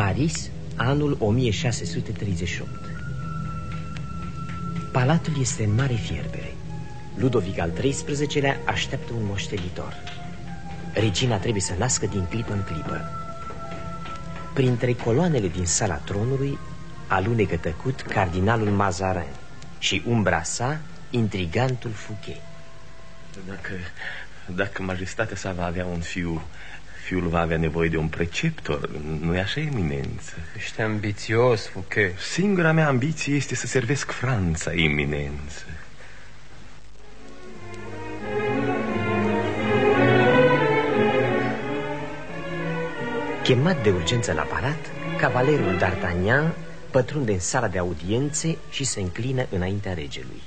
Paris, anul 1638 Palatul este în mare fierbere Ludovic al XIII-lea așteaptă un moștenitor. Regina trebuie să nască din clipă în clipă. Printre coloanele din sala tronului alunecă tăcut cardinalul Mazarin și umbra sa, intrigantul Fouquet. Dacă, dacă majestatea sa va avea un fiu, fiul va avea nevoie de un preceptor, nu-i așa, eminență? Ești ambițios, Fouquet. Singura mea ambiție este să servesc Franța, eminență. Chemat de urgență la palat, cavalerul D'Artagnan pătrunde în sala de audiențe și se înclină înaintea regelui.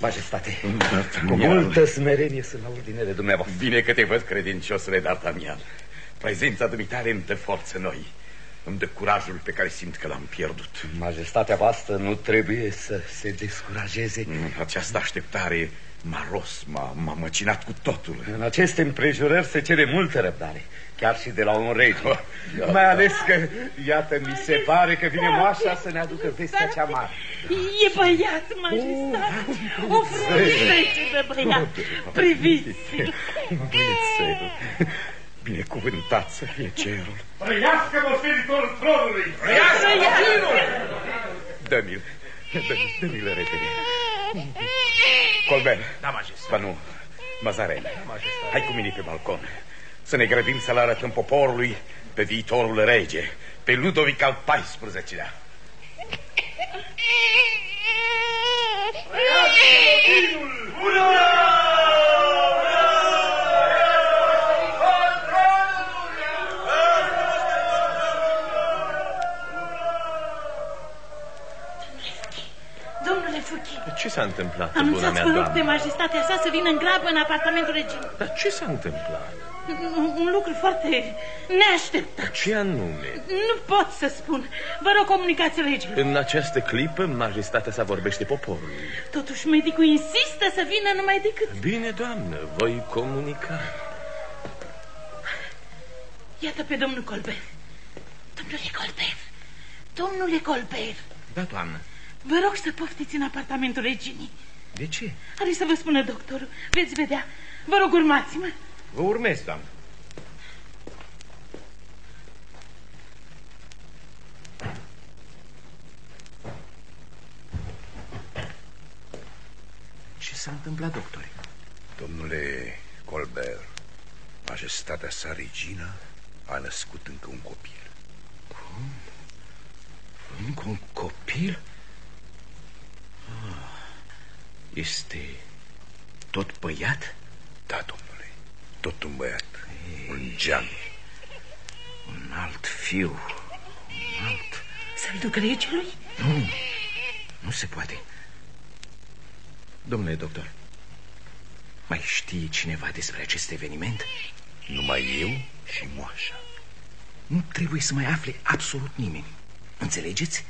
Majestate, cu multă smerenie sunt la ordinele dumneavoastră. Bine că te văd, credinciosule D'Artagnan. Prezența dumitare îmi dă forță noi. Îmi dă curajul pe care simt că l-am pierdut. Majestatea voastră nu trebuie să se descurajeze. Această așteptare m-a ros, m-a măcinat cu totul. În aceste împrejurări se cere multă răbdare, chiar și de la un rege. Oh, Mai ales că, iată, mi se pare că vine moașa să ne aducă vestea cea mare. E băiat, majestate, oh, o frumusețe de băiat. Priviți! Băiețel, binecuvântat să fie cerul. Trăiască moștenitorul tronului! Trăiască! Dă-mi-l, dă-mi-l repede. Colbert. Da, majestate. Ba nu, Mazarele. Da, Hai cu mine pe balcon. Să ne grăbim să-l arătăm poporului pe viitorul rege, pe Ludovic al XIV-lea. Ura! Ce s-a întâmplat, Anunțați, vă rog, de majestatea sa să vină în grabă în apartamentul reginei. Dar ce s-a întâmplat? Un, un lucru foarte neașteptat. Ce anume? Nu pot să spun. Vă rog, comunicați regelui. În această clipă, majestatea sa vorbește poporului. Totuși, medicul insistă să vină numai decât... Bine, doamnă, voi comunica. Iată pe domnul Colbert. Domnule Colbert, domnule Colbert. Da, doamnă. Vă rog să poftiți în apartamentul reginii. De ce? Are să vă spună doctorul. Veți vedea. Vă rog, urmați-mă. Vă urmez, doamnă. Ce s-a întâmplat, doctore? Domnule Colbert, majestatea sa regina a născut încă un copil. Cum? Încă un copil? Este tot băiat? Da, domnule, tot un băiat, Ei, un geam. Un alt fiu, un alt... Să-l duc regelui? Nu, nu se poate. Domnule doctor, mai știe cineva despre acest eveniment? Numai eu și moașa. Nu trebuie să mai afle absolut nimeni. Înțelegeți?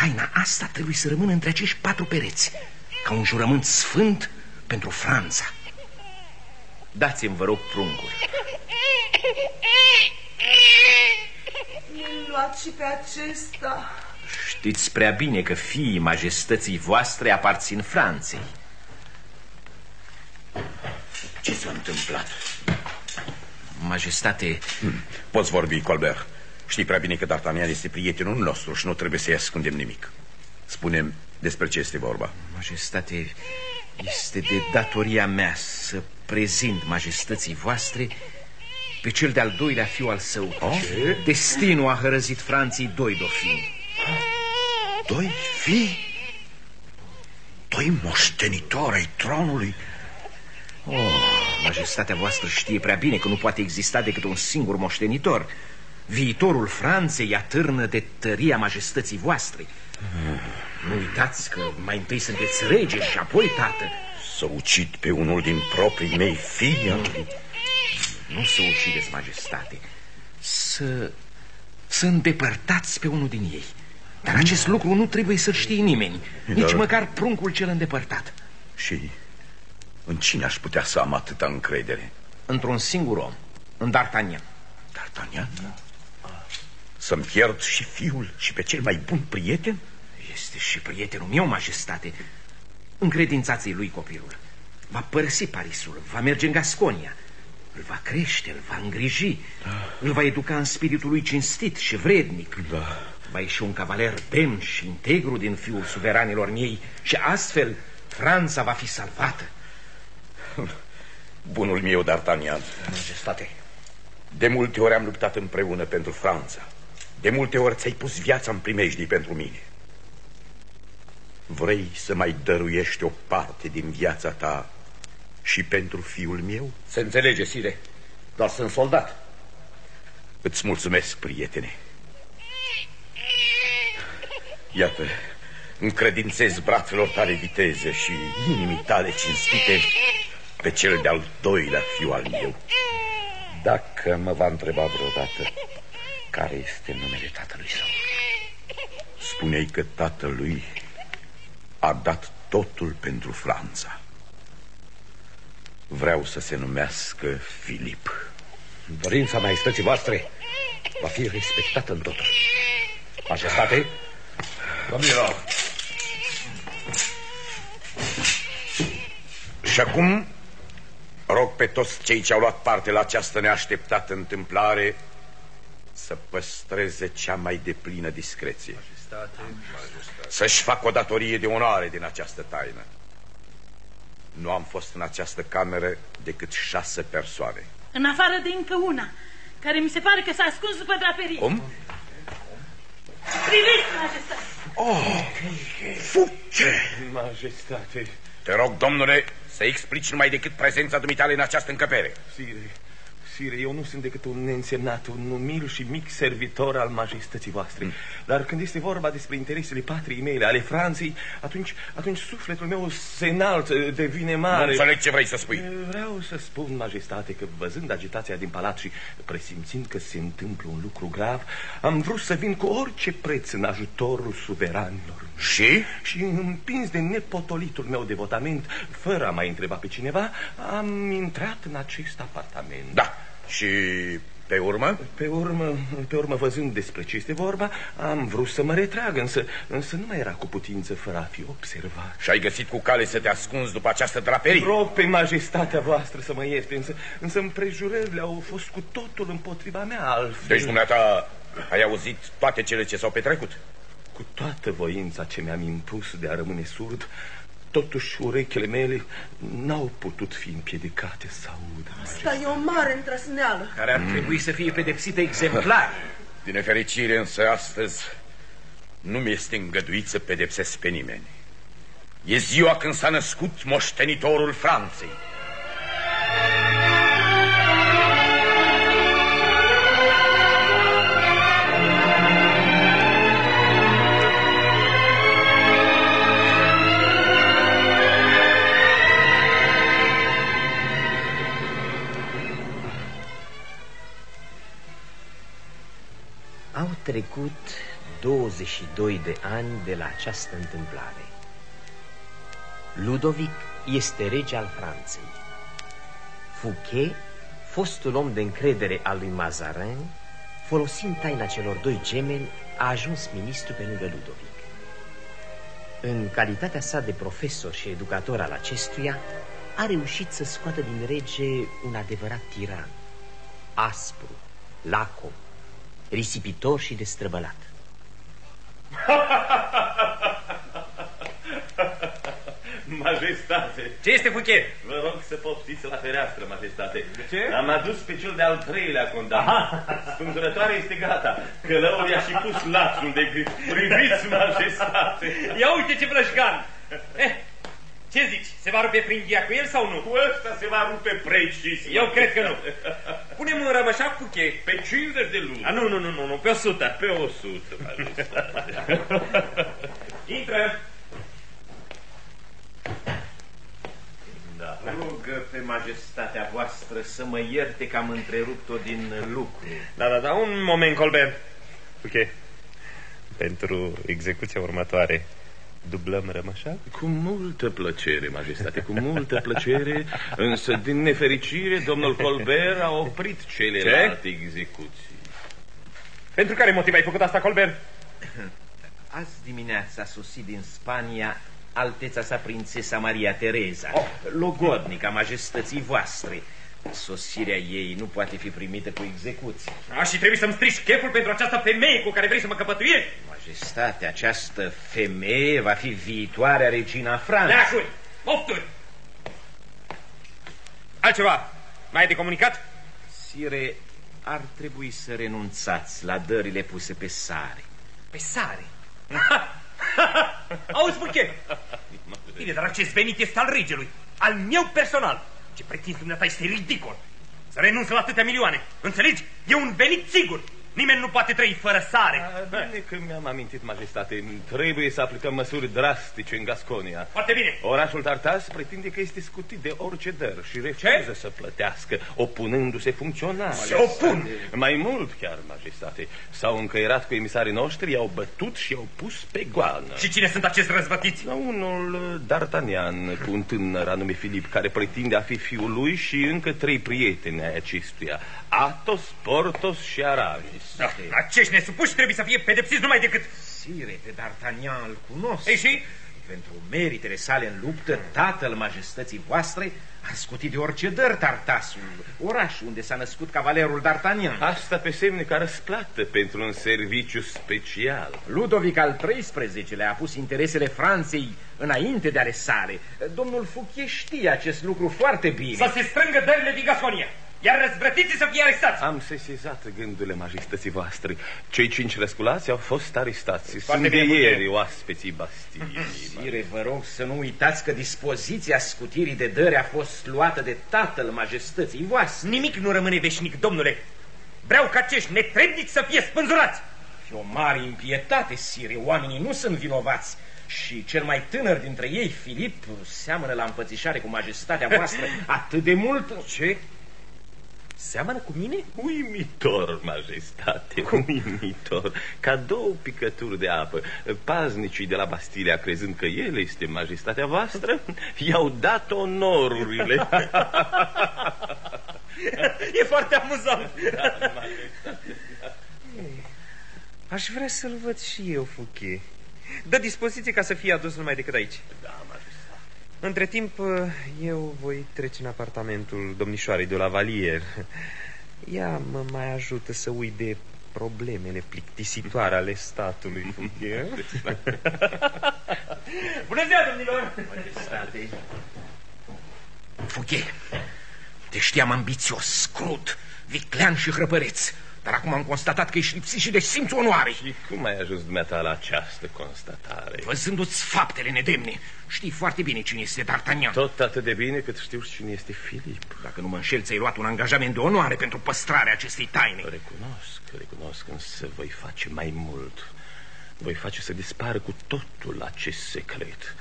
Taina asta trebuie să rămână între acești patru pereți ca un jurământ sfânt pentru Franța. Dați-mi, vă rog, pruncul. Mi-l luat și pe acesta. Știți prea bine că fiii majestății voastre aparțin Franței. Ce s-a întâmplat? Majestate... Hmm. Poți vorbi, Colbert. Știi prea bine că D'Artagnan este prietenul nostru și nu trebuie să-i ascundem nimic. Spunem despre ce este vorba? Majestate, este de datoria mea să prezint majestății voastre pe cel de-al doilea fiu al său. Oh? Ce? Destinul a hărăzit Franței doi dofini. Doi fii? Doi moștenitori ai tronului? Oh, majestatea voastră știe prea bine că nu poate exista decât un singur moștenitor. Viitorul Franței atârnă de tăria majestății voastre. Nu uitați că mai întâi sunteți rege și apoi tată. Să ucid pe unul din proprii mei fii? Nu să ucideți, majestate. Să... să îndepărtați pe unul din ei. Dar acest lucru nu trebuie să știe nimeni, nici Dar... măcar pruncul cel îndepărtat. Și în cine aș putea să am atâta încredere? Într-un singur om, în D'Artagnan. D'Artagnan? Să-mi pierd și fiul și pe cel mai bun prieten? Este și prietenul meu, majestate. Încredințați-i lui copilul. Va părăsi Parisul, va merge în Gasconia. Îl va crește, îl va îngriji, da. îl va educa în spiritul lui cinstit și vrednic. Da. Va ieși un cavaler demn și integru din fiul suveranilor miei și astfel Franța va fi salvată. Bunul meu, D'Artagnan. Majestate. De multe ori am luptat împreună pentru Franța. De multe ori ți-ai pus viața în primejdii pentru mine. Vrei să mai dăruiești o parte din viața ta și pentru fiul meu? Se înțelege, Sire. Doar sunt soldat. Îți mulțumesc, prietene. Iată, încredințez brațelor tale viteze și inimii tale cinstite pe cel de-al doilea fiu al meu. Dacă mă va întreba vreodată care este numele tatălui său. Spuneai că tatălui a dat totul pentru Franța. Vreau să se numească Filip. Dorința maestății voastre va fi respectată în totul. Majestate? Domnilor! Și acum rog pe toți cei ce au luat parte la această neașteptată întâmplare să păstreze cea mai deplină discreție. Să-și facă o datorie de onoare din această taină. Nu am fost în această cameră decât șase persoane. În afară de încă una, care mi se pare că s-a ascuns după draperie. Cum? Priviți, majestate! Oh, fuge! Majestate! Te rog, domnule, să explici numai decât prezența dumitale în această încăpere. Sire, Sire, eu nu sunt decât un neînsemnat, un umil și mic servitor al majestății voastre. Mm. Dar când este vorba despre interesele patriei mele, ale Franței, atunci, atunci sufletul meu se înalță, devine mare. Nu înțeleg ce vrei să spui. Vreau să spun, majestate, că văzând agitația din palat și presimțind că se întâmplă un lucru grav, am vrut să vin cu orice preț în ajutorul suveranilor. Și? Și împins de nepotolitul meu devotament, fără a mai întreba pe cineva, am intrat în acest apartament. Da, și pe urmă? Pe urmă, pe urmă, văzând despre ce este vorba, am vrut să mă retrag, însă, însă nu mai era cu putință fără a fi observat. Și ai găsit cu cale să te ascunzi după această draperie? Rog pe majestatea voastră să mă ierte, însă, însă împrejurările au fost cu totul împotriva mea altfel. Deci dumneata ai auzit toate cele ce s-au petrecut? Cu toată voința ce mi-am impus de a rămâne surd, Totuși, urechile mele n-au putut fi împiedicate să audă. Asta e o mare întrăsneală. Care ar trebui să fie pedepsită exemplar. Din nefericire, însă, astăzi nu mi este îngăduit să pedepsesc pe nimeni. E ziua când s-a născut moștenitorul Franței. Trecut 22 de ani de la această întâmplare. Ludovic este rege al Franței. Fouquet, fostul om de încredere al lui Mazarin, folosind taina celor doi gemeni, a ajuns ministru pe lângă Ludovic. În calitatea sa de profesor și educator al acestuia, a reușit să scoată din rege un adevărat tiran, aspru, lacom, risipitor și destrăbălat. Majestate! Ce este Fouquet? Vă rog să poftiți la fereastră, majestate. De ce? Am adus pe cel de-al treilea condamnat. Spânzurătoarea este gata. Călăul i-a și pus lațul de gât. Priviți, majestate! Ia uite ce vrăjgan! Eh, ce zici? Se va rupe pringhia cu el sau nu? Cu ăsta se va rupe precis. Eu cred că nu. Punem un rămășac cu chei. Pe 50 de luni. A, nu, nu, nu, nu, nu, pe 100. Pe 100, Intră. Da. Rugă pe majestatea voastră să mă ierte că am întrerupt-o din lucru. Da, da, da, un moment, Colbert. Ok. Pentru execuția următoare dublăm rămășa? Cu multă plăcere, majestate, cu multă plăcere, însă din nefericire domnul Colbert a oprit celelalte Ce? execuții. Pentru care motiv ai făcut asta, Colbert? Azi dimineața a sosit din Spania alteța sa prințesa Maria Tereza, oh. logodnica majestății voastre. Sosirea ei nu poate fi primită cu execuție. A, și trebuie să-mi strici cheful pentru această femeie cu care vrei să mă căpătuiești? Majestate, această femeie va fi viitoarea regina Franței. Leacuri! Mofturi! Altceva? Mai ai de comunicat? Sire, ar trebui să renunțați la dările puse pe sare. Pe sare? Auzi, Burche? Bine, dar acest venit este al regelui, al meu personal. Ce pretinzi dumneata este ridicol. Să renunț la atâtea milioane. Înțelegi? E un venit sigur. Nimeni nu poate trăi fără sare. A, bine că mi-am amintit, majestate. Trebuie să aplicăm măsuri drastice în Gasconia. Foarte bine. Orașul Tartas pretinde că este scutit de orice dăr și refuză să plătească, opunându-se funcțional. Se opun! Mai mult chiar, majestate. S-au încăierat cu emisarii noștri, i-au bătut și i-au pus pe goană. Și cine sunt acești răzvătiți? Unul uh, D'Artagnan, cu un tânăr anume Filip, care pretinde a fi fiul lui și încă trei prieteni ai acestuia. Atos, Portos și Aramis. Da, acești nesupuși trebuie să fie pedepsiți numai decât... Sire, pe D'Artagnan îl cunosc. Ei și? Pentru meritele sale în luptă, tatăl majestății voastre a scutit de orice dăr Tartasul, orașul unde s-a născut cavalerul D'Artagnan. Asta pe semne ca răsplată pentru un serviciu special. Ludovic al XIII-lea a pus interesele Franței înainte de ale sale. Domnul Fouquier știe acest lucru foarte bine. Să se strângă dările din Gasconia iar răzvrătiții să fie arestați. Am sesizat gândurile majestății voastre. Cei cinci răsculați au fost arestați. Sunt de ieri oaspeții Bastiei. Sire, vă rog să nu uitați că dispoziția scutirii de dări a fost luată de tatăl majestății voastre. Nimic nu rămâne veșnic, domnule. Vreau ca acești netrebnici să fie spânzurați. E o mare impietate, sire. Oamenii nu sunt vinovați. Și cel mai tânăr dintre ei, Filip, seamănă la împățișare cu majestatea voastră atât de mult... Ce? Seamănă cu mine? Uimitor, majestate, Cum? uimitor. Ca două picături de apă. Paznicii de la Bastilia, crezând că el este majestatea voastră, i-au dat onorurile. e foarte amuzant. Da, Aș vrea să-l văd și eu, Fouquet. Dă dispoziție ca să fie adus numai decât aici. Da, între timp, eu voi trece în apartamentul domnișoarei de la Valier. Ea mă mai ajută să uit de problemele plictisitoare ale statului. Bună ziua, domnilor! Majestate! Fughe, te știam ambițios, crud, viclean și hrăpăreț. Dar acum am constatat că ești lipsit și de simț onoare. Și cum ai ajuns dumneata la această constatare? Văzându-ți faptele nedemne, știi foarte bine cine este D'Artagnan. Tot atât de bine cât știu cine este Filip. Dacă nu mă înșel, ți-ai luat un angajament de onoare pentru păstrarea acestei taine. Recunosc, recunosc, însă voi face mai mult. Voi face să dispară cu totul acest secret.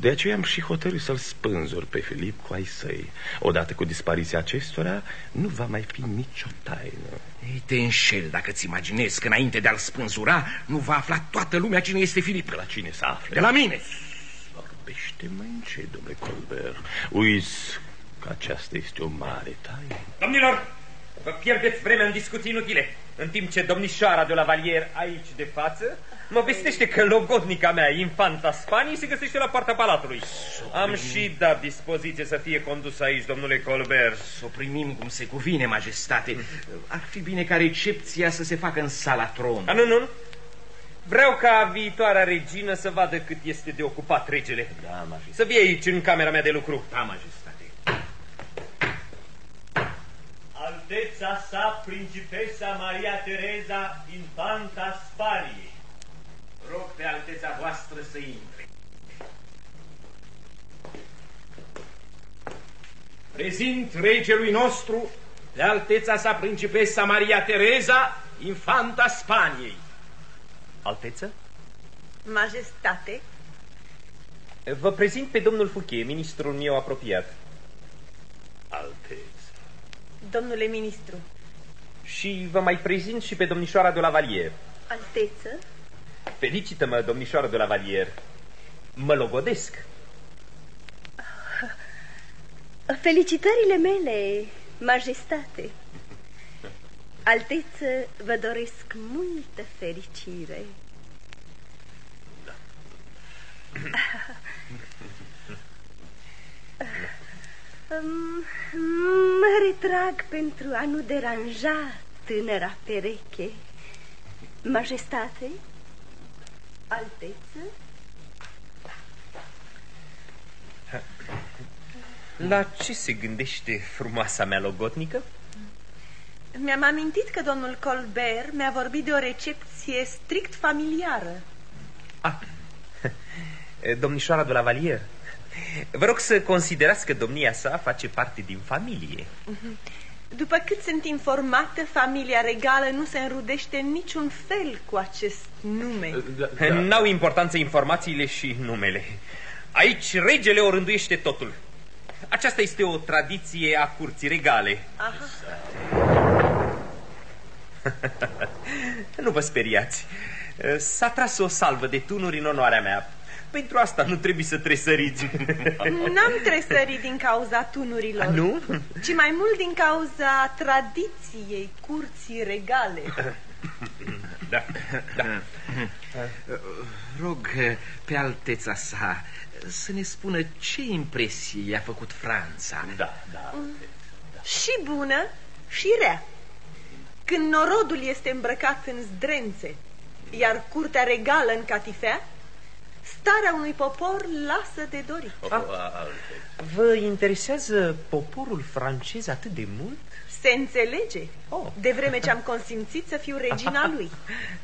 De aceea am și hotărât să-l spânzur pe Filip cu ai săi. Odată cu dispariția acestora, nu va mai fi nicio taină. Ei, te înșel dacă ți imaginezi că înainte de a-l spânzura, nu va afla toată lumea cine este Filip. De la cine să afle? De la mine. Vorbește mai încet, domnule Colbert. Uiți că aceasta este o mare taină. Domnilor, vă pierdeți vremea în discuții inutile, în timp ce domnișoara de la Valier aici de față Mă vestește că logodnica mea, infanta Spaniei, se găsește la partea palatului. Am și dat dispoziție să fie condus aici, domnule Colbert. Să o primim cum se cuvine, majestate. Ar fi bine ca recepția să se facă în sala tron. A, nu, nu. Vreau ca viitoarea regină să vadă cât este de ocupat regele. Da, majestate. Să fie aici, în camera mea de lucru. Da, majestate. Alteța sa, principesa Maria Tereza, infanta Spaniei. Rog pe alteța voastră să intre. Prezint regelui nostru pe alteța sa principesa Maria Tereza, infanta Spaniei. Alteță? Majestate. Vă prezint pe domnul Fouquier, ministrul meu apropiat. Alteță. Domnule ministru. Și vă mai prezint și pe domnișoara de la Valier. Alteță. Felicită-mă, domnișoară de la Valier. mă logodesc. Felicitările mele, majestate. Alteță, vă doresc multă fericire. Mă retrag pentru a nu deranja tânăra pereche. Majestate, alteță. La ce se gândește frumoasa mea logotnică? Mi-am amintit că domnul Colbert mi-a vorbit de o recepție strict familiară. Ah, domnișoara de la Valier. Vă rog să considerați că domnia sa face parte din familie. După cât sunt informată, familia regală nu se înrudește în niciun fel cu acest nume. Da, da. N-au importanță informațiile și numele. Aici regele o rânduiește totul. Aceasta este o tradiție a curții regale. Aha. nu vă speriați. S-a tras o salvă de tunuri în onoarea mea. Pentru asta nu trebuie să tresăriți. N-am tresărit din cauza tunurilor. A, nu? Ci mai mult din cauza tradiției curții regale. Da, da. Rog pe alteța sa să ne spună ce impresie i-a făcut Franța. Da, da. Și bună și rea. Când norodul este îmbrăcat în zdrențe, iar curtea regală în catifea, starea unui popor lasă de dorit. Ah, vă interesează poporul francez atât de mult? Se înțelege, oh. de vreme ce am consimțit să fiu regina lui.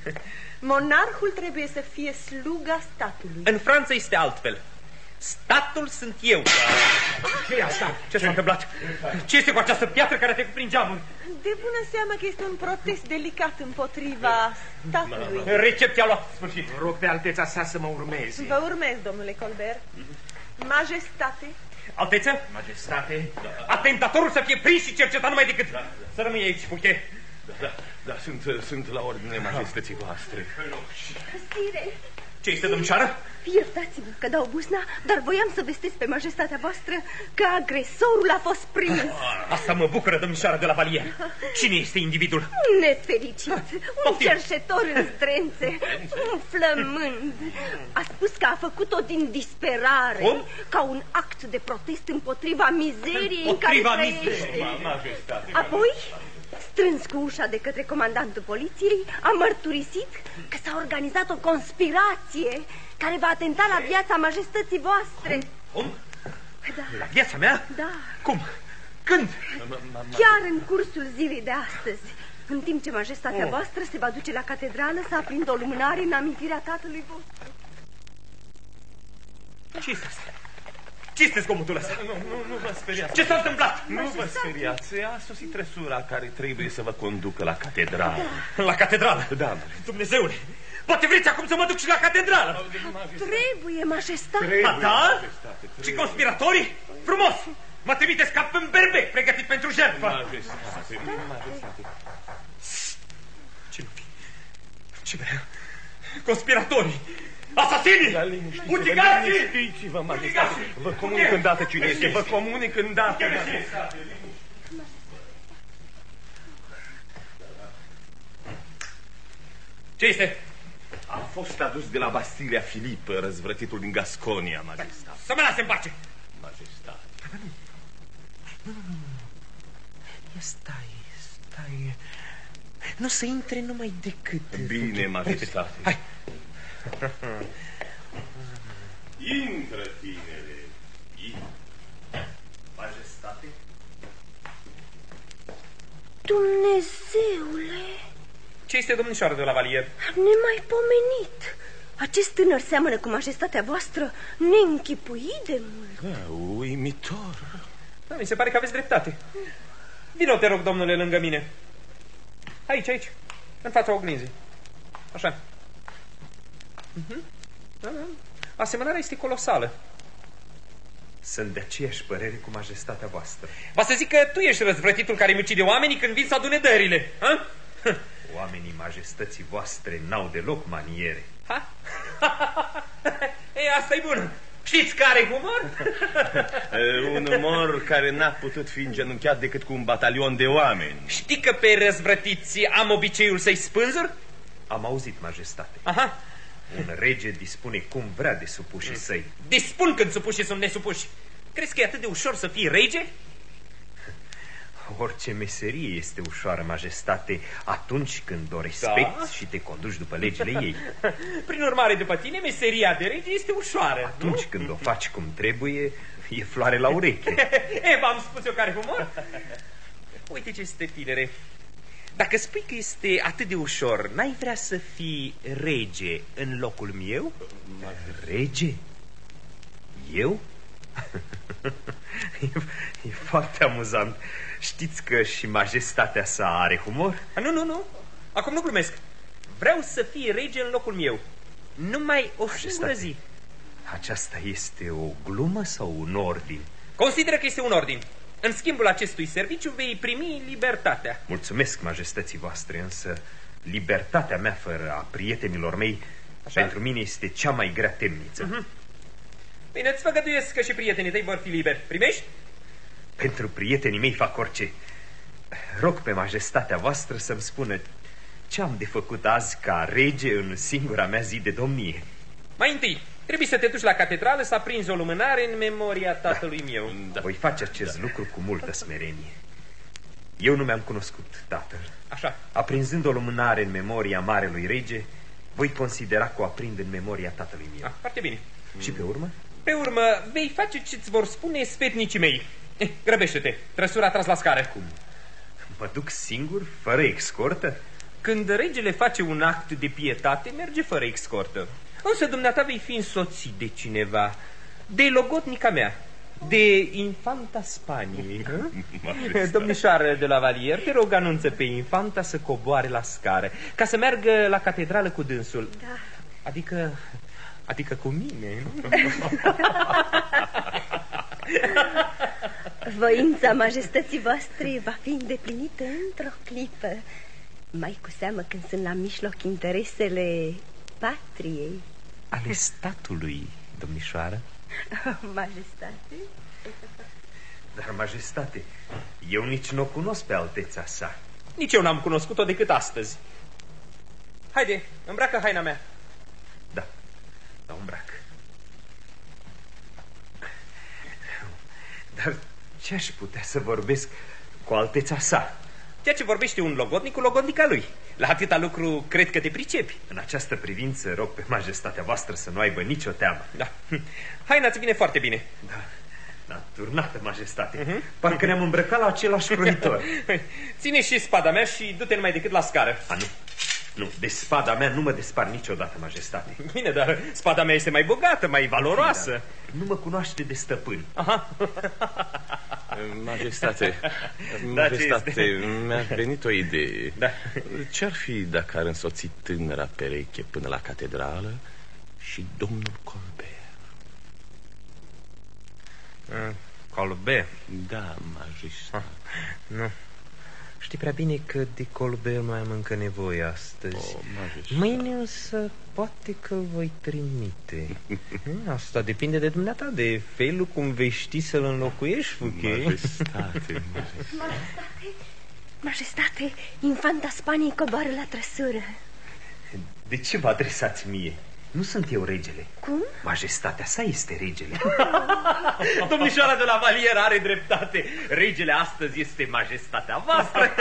Monarhul trebuie să fie sluga statului. În Franța este altfel. Statul sunt eu. ce e asta? Ce s-a întâmplat? Ce este cu această piatră care a trecut prin geamuri? De bună seamă că este un protest delicat împotriva statului. Recepția a luat sfârșit. Rog pe alteța sa să mă urmeze. Vă urmez, domnule Colbert. Majestate. Alteță? Majestate. Atentatorul să fie prins și cercetat numai decât. Da, da. Să rămâi aici, uite. Da, da, da, sunt, sunt la ordine majestății voastre. Sire. Ce este, domnișoară? Iertați-mă că dau busna, dar voiam să vestesc pe majestatea voastră că agresorul a fost prins. Ah, asta mă bucură, domnișoara de la Valier. Cine este individul? Nefericit, un Poftim. cerșetor în zdrențe, un flămând. A spus că a făcut-o din disperare, Cum? ca un act de protest împotriva mizeriei împotriva în care trăiește. Apoi, strâns cu ușa de către comandantul poliției, a mărturisit că s-a organizat o conspirație care va atenta la viața majestății voastre. Cum? Da. La viața mea? Da. Cum? Când? Chiar în cursul zilei de astăzi. În timp ce majestatea oh. voastră se va duce la catedrală să aprindă o lumânare în amintirea tatălui vostru. Ce este asta? Ce este zgomotul ăsta? Nu, nu, nu vă speriați. Ce s-a întâmplat? Nu vă speriați. A sosit trăsura care trebuie să vă conducă la catedrală. Da. La catedrală? Da. Dumnezeule, Poate vreți acum să mă duc și la catedrală? Trebuie, majestate. Trebuie, A, da? Și conspiratorii? Frumos! Mă trimiteți ca în berbec, pregătit pentru jertfă. Majestate, majestate. Ce nu fi? Ce vrea? Conspiratorii! Asasinii! Da, Utigații! Liniștiți-vă, majestate. Vă comunic îndată cine este. Vă comunic îndată, majestate. Ce este? A fost adus de la Bastilia Filip, răzvrătitul din Gasconia, majestate. Să mă lase în pace! Majestate. Nu, nu, nu, nu. Stai, stai. Nu să intre numai decât... Bine, majestate. Hai. Intră, tinere. Intră. Majestate. Dumnezeule! Ce este domnișoară de la Valier? Nemaipomenit. Acest tânăr seamănă cu majestatea voastră neînchipuit de mult. Da, uimitor. Da, mi se pare că aveți dreptate. Vino, te rog, domnule, lângă mine. Aici, aici, în fața oglinzii. Așa. Uh -huh. da, da. Asemănarea este colosală. Sunt de aceeași părere cu majestatea voastră. Va să zic că tu ești răzvrătitul care de oamenii când vin să adune dările. Ha? Oamenii majestății voastre n-au deloc maniere. Ha? E, asta e bun. Știți care umor? un umor care n-a putut fi îngenunchiat decât cu un batalion de oameni. Știi că pe răzvrătiți am obiceiul să-i spânzur? Am auzit, majestate. Aha. Un rege dispune cum vrea de supușii mm. săi. Dispun când supușii sunt nesupuși. Crezi că e atât de ușor să fii rege? Orice meserie este ușoară, majestate, atunci când o respecti da? și te conduci după legile ei. Prin urmare, după tine, meseria de rege este ușoară. Atunci nu? când o faci cum trebuie, e floare la ureche. e, v-am spus eu care humor? Uite ce este tinere. Dacă spui că este atât de ușor, n-ai vrea să fii rege în locul meu? Rege? Eu? e, e foarte amuzant. Știți că și majestatea sa are humor? A, nu, nu, nu. Acum nu glumesc. Vreau să fie rege în locul meu. Numai o singură zi. Aceasta este o glumă sau un ordin? Consideră că este un ordin. În schimbul acestui serviciu vei primi libertatea. Mulțumesc, majestății voastre, însă libertatea mea fără a prietenilor mei Așa? pentru mine este cea mai grea temniță. Uh-huh. Bine, îți făgăduiesc că și prietenii tăi vor fi liberi. Primești? Pentru prietenii mei fac orice. Rog pe majestatea voastră să-mi spună ce am de făcut azi ca rege în singura mea zi de domnie. Mai întâi, trebuie să te duci la catedrală să aprinzi o lumânare în memoria tatălui da. meu. Da. Voi face acest da. lucru cu multă smerenie. Eu nu mi-am cunoscut tatăl. Așa. Aprinzând o lumânare în memoria marelui rege, voi considera că o aprind în memoria tatălui meu. Ah, foarte bine. Și pe urmă? Pe urmă, vei face ce-ți vor spune sfetnicii mei. Eh, grăbește-te, trăsura tras la scară. Cum? Mă duc singur, fără escortă? Când regele face un act de pietate, merge fără escortă. Însă dumneata vei fi însoțit de cineva, de logotnica mea, de infanta Spaniei. Domnișoară de la Valier, te rog anunță pe infanta să coboare la scară, ca să meargă la catedrală cu dânsul. Da. Adică, adică cu mine, nu? Voința majestății voastre va fi îndeplinită într-o clipă. Mai cu seamă când sunt la mijloc interesele patriei. Ale statului, domnișoară? Majestate? Dar, majestate, eu nici nu o cunosc pe alteța sa. Nici eu n-am cunoscut-o decât astăzi. Haide, îmbracă haina mea. Da, da, îmbrac. Dar ce aș putea să vorbesc cu alteța sa? Ceea ce vorbește un logodnic cu logodnica lui. La atâta lucru cred că te pricepi. În această privință rog pe majestatea voastră să nu aibă nicio teamă. Da. Haina ți vine foarte bine. Da. Da, turnată, majestate. Uh -huh. Parcă ne-am îmbrăcat la același croitor. Ține și spada mea și du-te numai decât la scară. A, nu. Nu, de spada mea nu mă despar niciodată, majestate. Bine, dar spada mea este mai bogată, mai valoroasă. Da. Nu mă cunoaște de stăpân. Aha. Majestate, da, majestate, mi-a venit o idee. Da. Ce-ar fi dacă ar însoți tânăra pereche până la catedrală și domnul Colbert? Colbert? Da, majestate. Ah, nu. Știi prea bine că de Colbert nu am încă nevoie astăzi. Oh, Mâine însă poate că voi trimite. Hm, asta depinde de dumneata, de felul cum vei ști să-l înlocuiești, Fouquet. Majestate, majestate. Majestate, infanta Spaniei coboară la trăsură. De ce vă adresați mie? Nu sunt eu regele. Cum? Majestatea sa este regele. Domnișoara de la Valier are dreptate. Regele astăzi este majestatea voastră.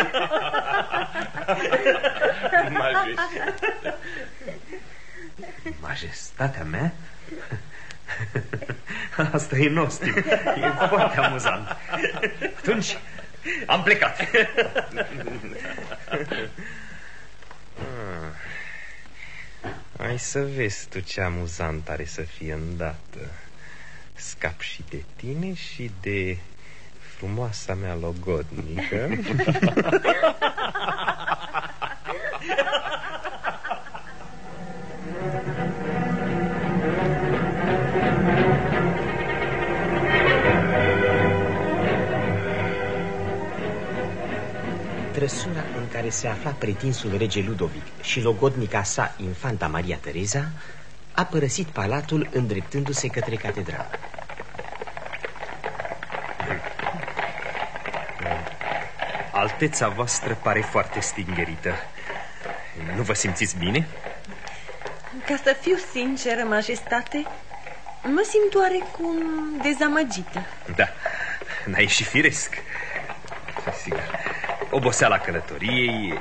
Majestate. Majestatea mea? Asta e nostim. E foarte amuzant. Atunci am plecat. Ai să vezi tu ce amuzant are să fie îndată. Scap și de tine și de frumoasa mea logodnică. Trăsura în care se afla pretinsul rege Ludovic și logodnica sa, infanta Maria Tereza, a părăsit palatul îndreptându-se către catedrală. Alteța voastră pare foarte stingerită. Nu vă simțiți bine? Ca să fiu sinceră, majestate, mă simt oarecum dezamăgită. Da, n-ai și firesc. Sigur. Oboseala călătoriei,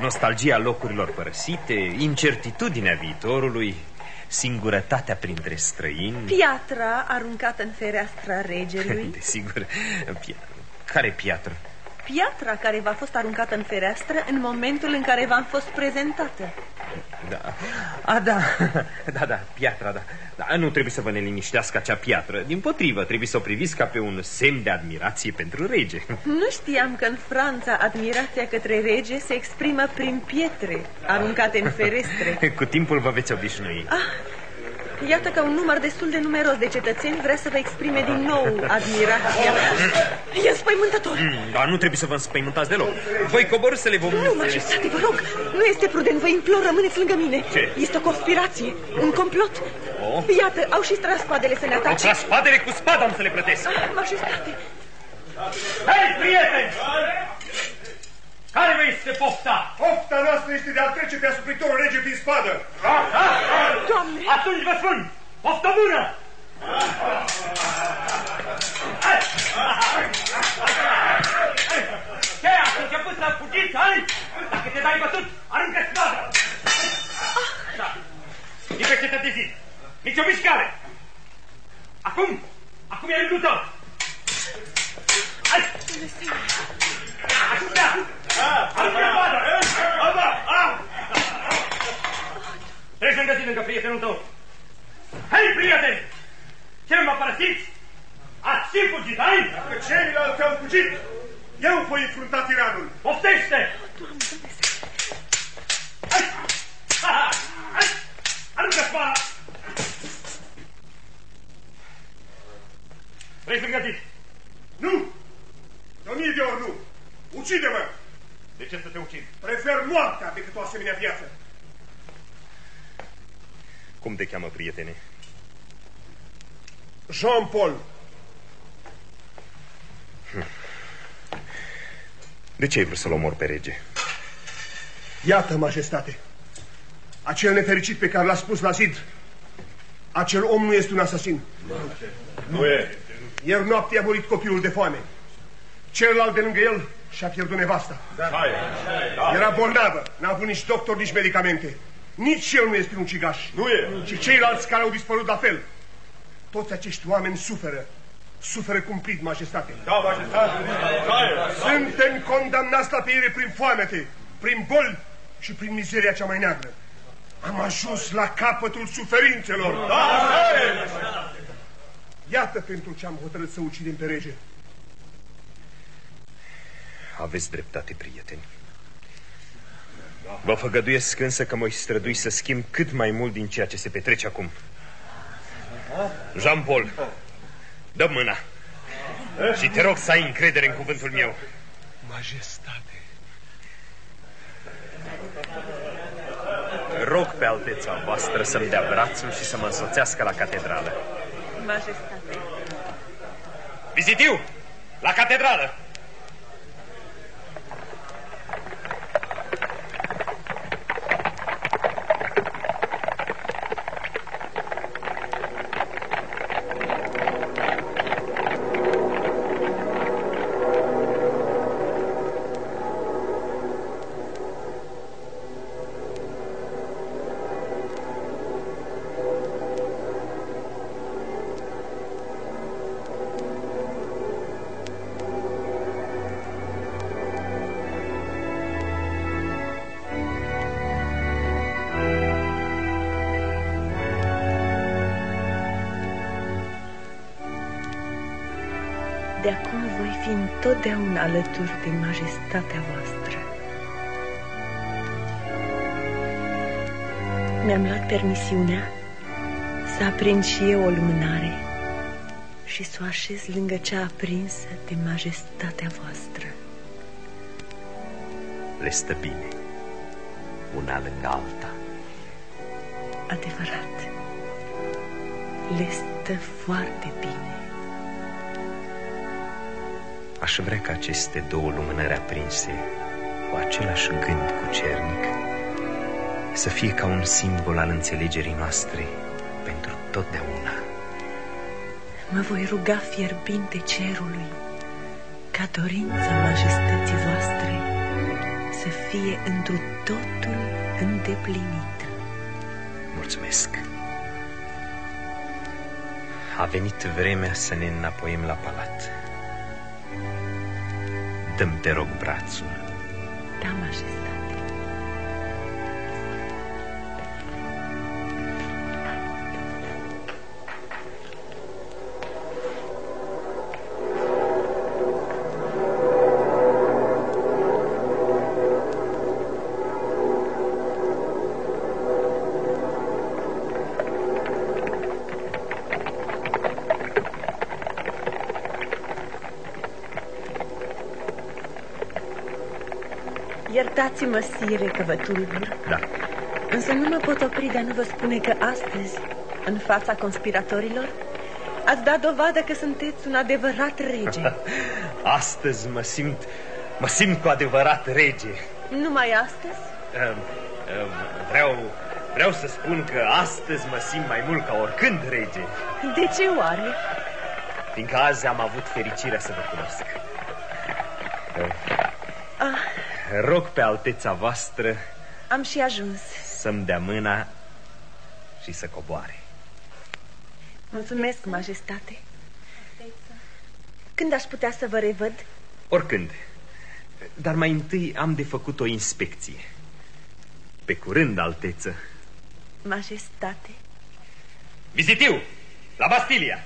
nostalgia locurilor părăsite, incertitudinea viitorului, singurătatea printre străini... Piatra aruncată în fereastra regelui. Desigur, pi care piatră? Piatra care v-a fost aruncată în fereastră în momentul în care v-am fost prezentată. Da. A, da. Da, da, piatra, da. da. Nu trebuie să vă neliniștească acea piatră. Din potrivă, trebuie să o priviți ca pe un semn de admirație pentru rege. Nu știam că în Franța admirația către rege se exprimă prin pietre aruncate în ferestre. Cu timpul vă veți obișnui. Ah, Iată că un număr destul de numeros de cetățeni vrea să vă exprime din nou admirația. E înspăimântător. Mm, dar nu trebuie să vă înspăimântați deloc. Voi coborâ să le vom... Nu, majestate, vă rog, nu este prudent, vă implor, rămâneți lângă mine. Ce? Este o conspirație, un complot. Oh. Iată, au și tras spadele să ne atace. Au tras spadele cu spada am să le plătesc. Ah, majestate. Hei, prieteni! Care vă este pofta? Pofta noastră este de a trece pe asupritorul rege prin spadă. Da, da, Doamne! Atunci vă spun, poftă bună! Ce, ați început să fugiți, hai? Dacă te dai bătut, aruncă spada! Da. Lipește-te de zi. Nici o mișcare. Acum, acum e rândul tău. Hai! Așa! Aruncă spada! Treci lângă zi, lângă prietenul tău. Hei, prieteni! Ce mă părăsiți? Ați și fugit, hai? Dacă ceilalți au fugit, eu voi înfrunta tiranul. Poftește! Hai! Ha, hai! Aruncă spada! Vrei să găsiți? Nu! De o mie de ori nu! Ucide-mă! De ce să te ucid? Prefer moartea decât o asemenea viață. Cum te cheamă, prietene? Jean-Paul. De ce ai vrut să-l omor pe rege? Iată, majestate. Acel nefericit pe care l-a spus la zid. Acel om nu este un asasin. Nu e. Ieri noapte a murit copilul de foame. Celălalt de lângă el și-a pierdut nevasta. Da. Era bolnavă, n-a avut nici doctor, nici medicamente. Nici el nu este un cigaș. Nu e. Și ceilalți care au dispărut la fel. Toți acești oameni suferă. Suferă cumplit, majestate. Da, majestate. Suntem condamnați la peire prin foamete, prin boli și prin mizeria cea mai neagră. Am ajuns la capătul suferințelor. Da, Iată pentru ce am hotărât să ucidem pe rege. Aveți dreptate, prieteni. Vă făgăduiesc însă că mă strădui să schimb cât mai mult din ceea ce se petrece acum. Jean-Paul, dă mâna. Și te rog să ai încredere în cuvântul meu. Majestate. Rog pe alteța voastră să-mi dea brațul și să mă însoțească la catedrală. Majestate. Vizitiu! La catedrală! Voi fi întotdeauna alături de majestatea voastră. Mi-am luat permisiunea să aprind și eu o lumânare și să o așez lângă cea aprinsă de majestatea voastră. Le stă bine, una lângă alta. Adevărat. le stă foarte bine. Aș vrea ca aceste două lumânări aprinse cu același gând cu cernic să fie ca un simbol al înțelegerii noastre pentru totdeauna. Mă voi ruga fierbinte cerului ca dorința majestății voastre să fie întru totul îndeplinită. Mulțumesc. A venit vremea să ne înapoiem la palat. Dăm te rog brațul. Da, majestate. Iertați-mă, sire, că vă tulbur. Da. Însă nu mă pot opri de a nu vă spune că astăzi, în fața conspiratorilor, ați dat dovadă că sunteți un adevărat rege. astăzi mă simt, mă simt cu adevărat rege. Numai astăzi? Uh, uh, vreau, vreau să spun că astăzi mă simt mai mult ca oricând rege. De ce oare? Fiindcă azi am avut fericirea să vă cunosc. Ah. Rog pe alteța voastră Am și ajuns. Să-mi dea mâna și să coboare. Mulțumesc, majestate. Când aș putea să vă revăd? Oricând. Dar mai întâi am de făcut o inspecție. Pe curând, alteță. Majestate. Vizitiu, la Bastilia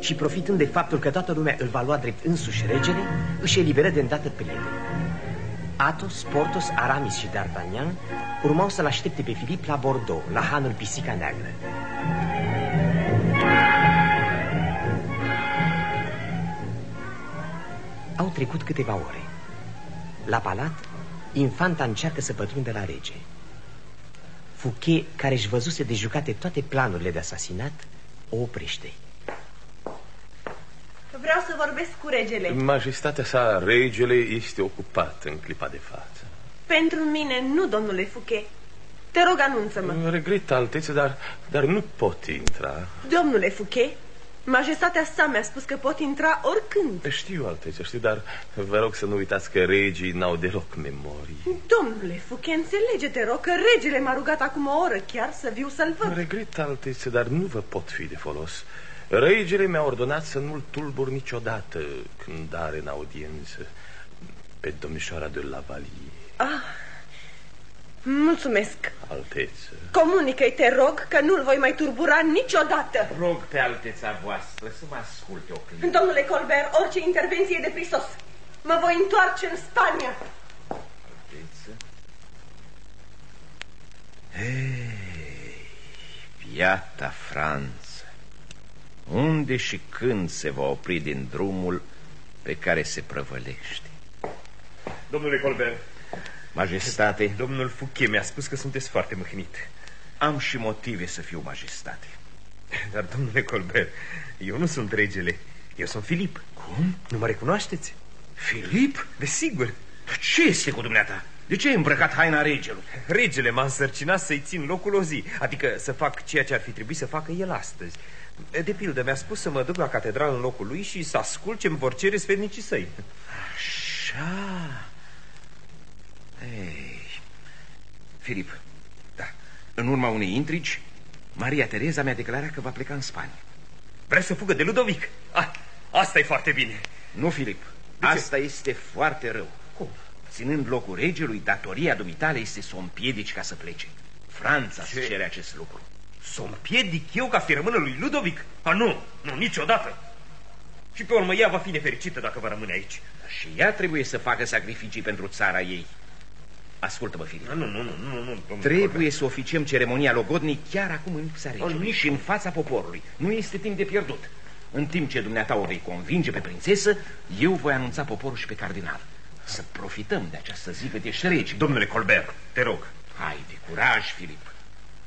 și profitând de faptul că toată lumea îl va lua drept însuși regele, își eliberă de îndată prieteni. Athos, Portos, Aramis și D'Artagnan urmau să-l aștepte pe Filip la Bordeaux, la hanul Pisica Neagră. Au trecut câteva ore. La palat, infanta încearcă să pătrundă la rege. Fouquet, care își văzuse de jucate toate planurile de asasinat, o oprește. Vreau să vorbesc cu regele. Majestatea sa, regele, este ocupat în clipa de față. Pentru mine, nu, domnule Fouquet. Te rog, anunță-mă. Regret, altețe, dar, dar nu pot intra. Domnule Fouquet, majestatea sa mi-a spus că pot intra oricând. Știu, altețe, știu, dar vă rog să nu uitați că regii n-au deloc memorii. Domnule Fouquet, înțelege, te rog, că regele m-a rugat acum o oră chiar să viu să-l văd. Regret, altețe, dar nu vă pot fi de folos. Regele mi-a ordonat să nu-l tulbur niciodată când are în audiență pe domnișoara de la Valie. Ah, mulțumesc. Alteță. Comunică-i, te rog, că nu-l voi mai turbura niciodată. Rog pe alteța voastră să mă asculte o clipă. Domnule Colbert, orice intervenție e de prisos. Mă voi întoarce în Spania. Alteță? Hei, piata Franța unde și când se va opri din drumul pe care se prăvălește. Domnule Colbert. Majestate. Domnul Fouquet mi-a spus că sunteți foarte mâhnit. Am și motive să fiu majestate. Dar, domnule Colbert, eu nu sunt regele. Eu sunt Filip. Cum? Nu mă recunoașteți? Filip? Desigur. Ce este cu dumneata? De ce ai îmbrăcat haina regelui? Regele m-a însărcinat să-i țin locul o zi, adică să fac ceea ce ar fi trebuit să facă el astăzi. De pildă, mi-a spus să mă duc la catedral în locul lui și să ascult ce-mi vor cere sfednicii săi. Așa. Ei, Filip, da, în urma unei intrigi, Maria Tereza mi-a declarat că va pleca în Spania. Vrea să fugă de Ludovic? Ah, asta e foarte bine. Nu, Filip, de asta ce? este foarte rău. Cum? Ținând locul regelui, datoria dumitale este să o împiedici ca să plece. Franța ce? cere acest lucru. Să o împiedic eu ca fi rămână lui Ludovic? A, nu, nu, niciodată. Și pe urmă ea va fi nefericită dacă va rămâne aici. Și ea trebuie să facă sacrificii pentru țara ei. Ascultă-mă, Filip. Nu, nu, nu, nu, nu, nu Trebuie să oficiem ceremonia logodnic chiar acum în lipsa regelui și în fața poporului. Nu este timp de pierdut. În timp ce dumneata o vei convinge pe prințesă, eu voi anunța poporul și pe cardinal. Să profităm de această zi cât ești regi. Domnule Colbert, te rog. Hai de curaj, Filip.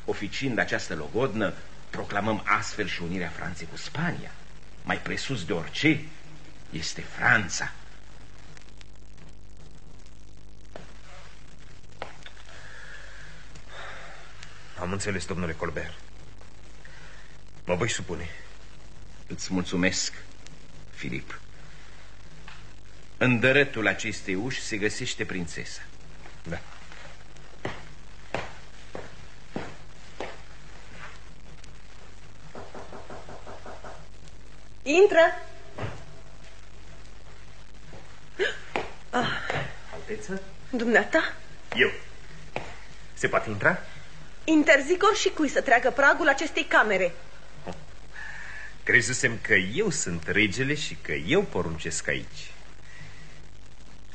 Oficiind această logodnă, proclamăm astfel și unirea Franței cu Spania. Mai presus de orice este Franța. Am înțeles, domnule Colbert. Mă voi supune. Îți mulțumesc, Filip. În dărătul acestei uși se găsește prințesa. Da. Intră! Ah, Alteță? dumneata? Eu. Se poate intra? Interzic și cui să treacă pragul acestei camere. Crezusem că eu sunt regele și că eu poruncesc aici.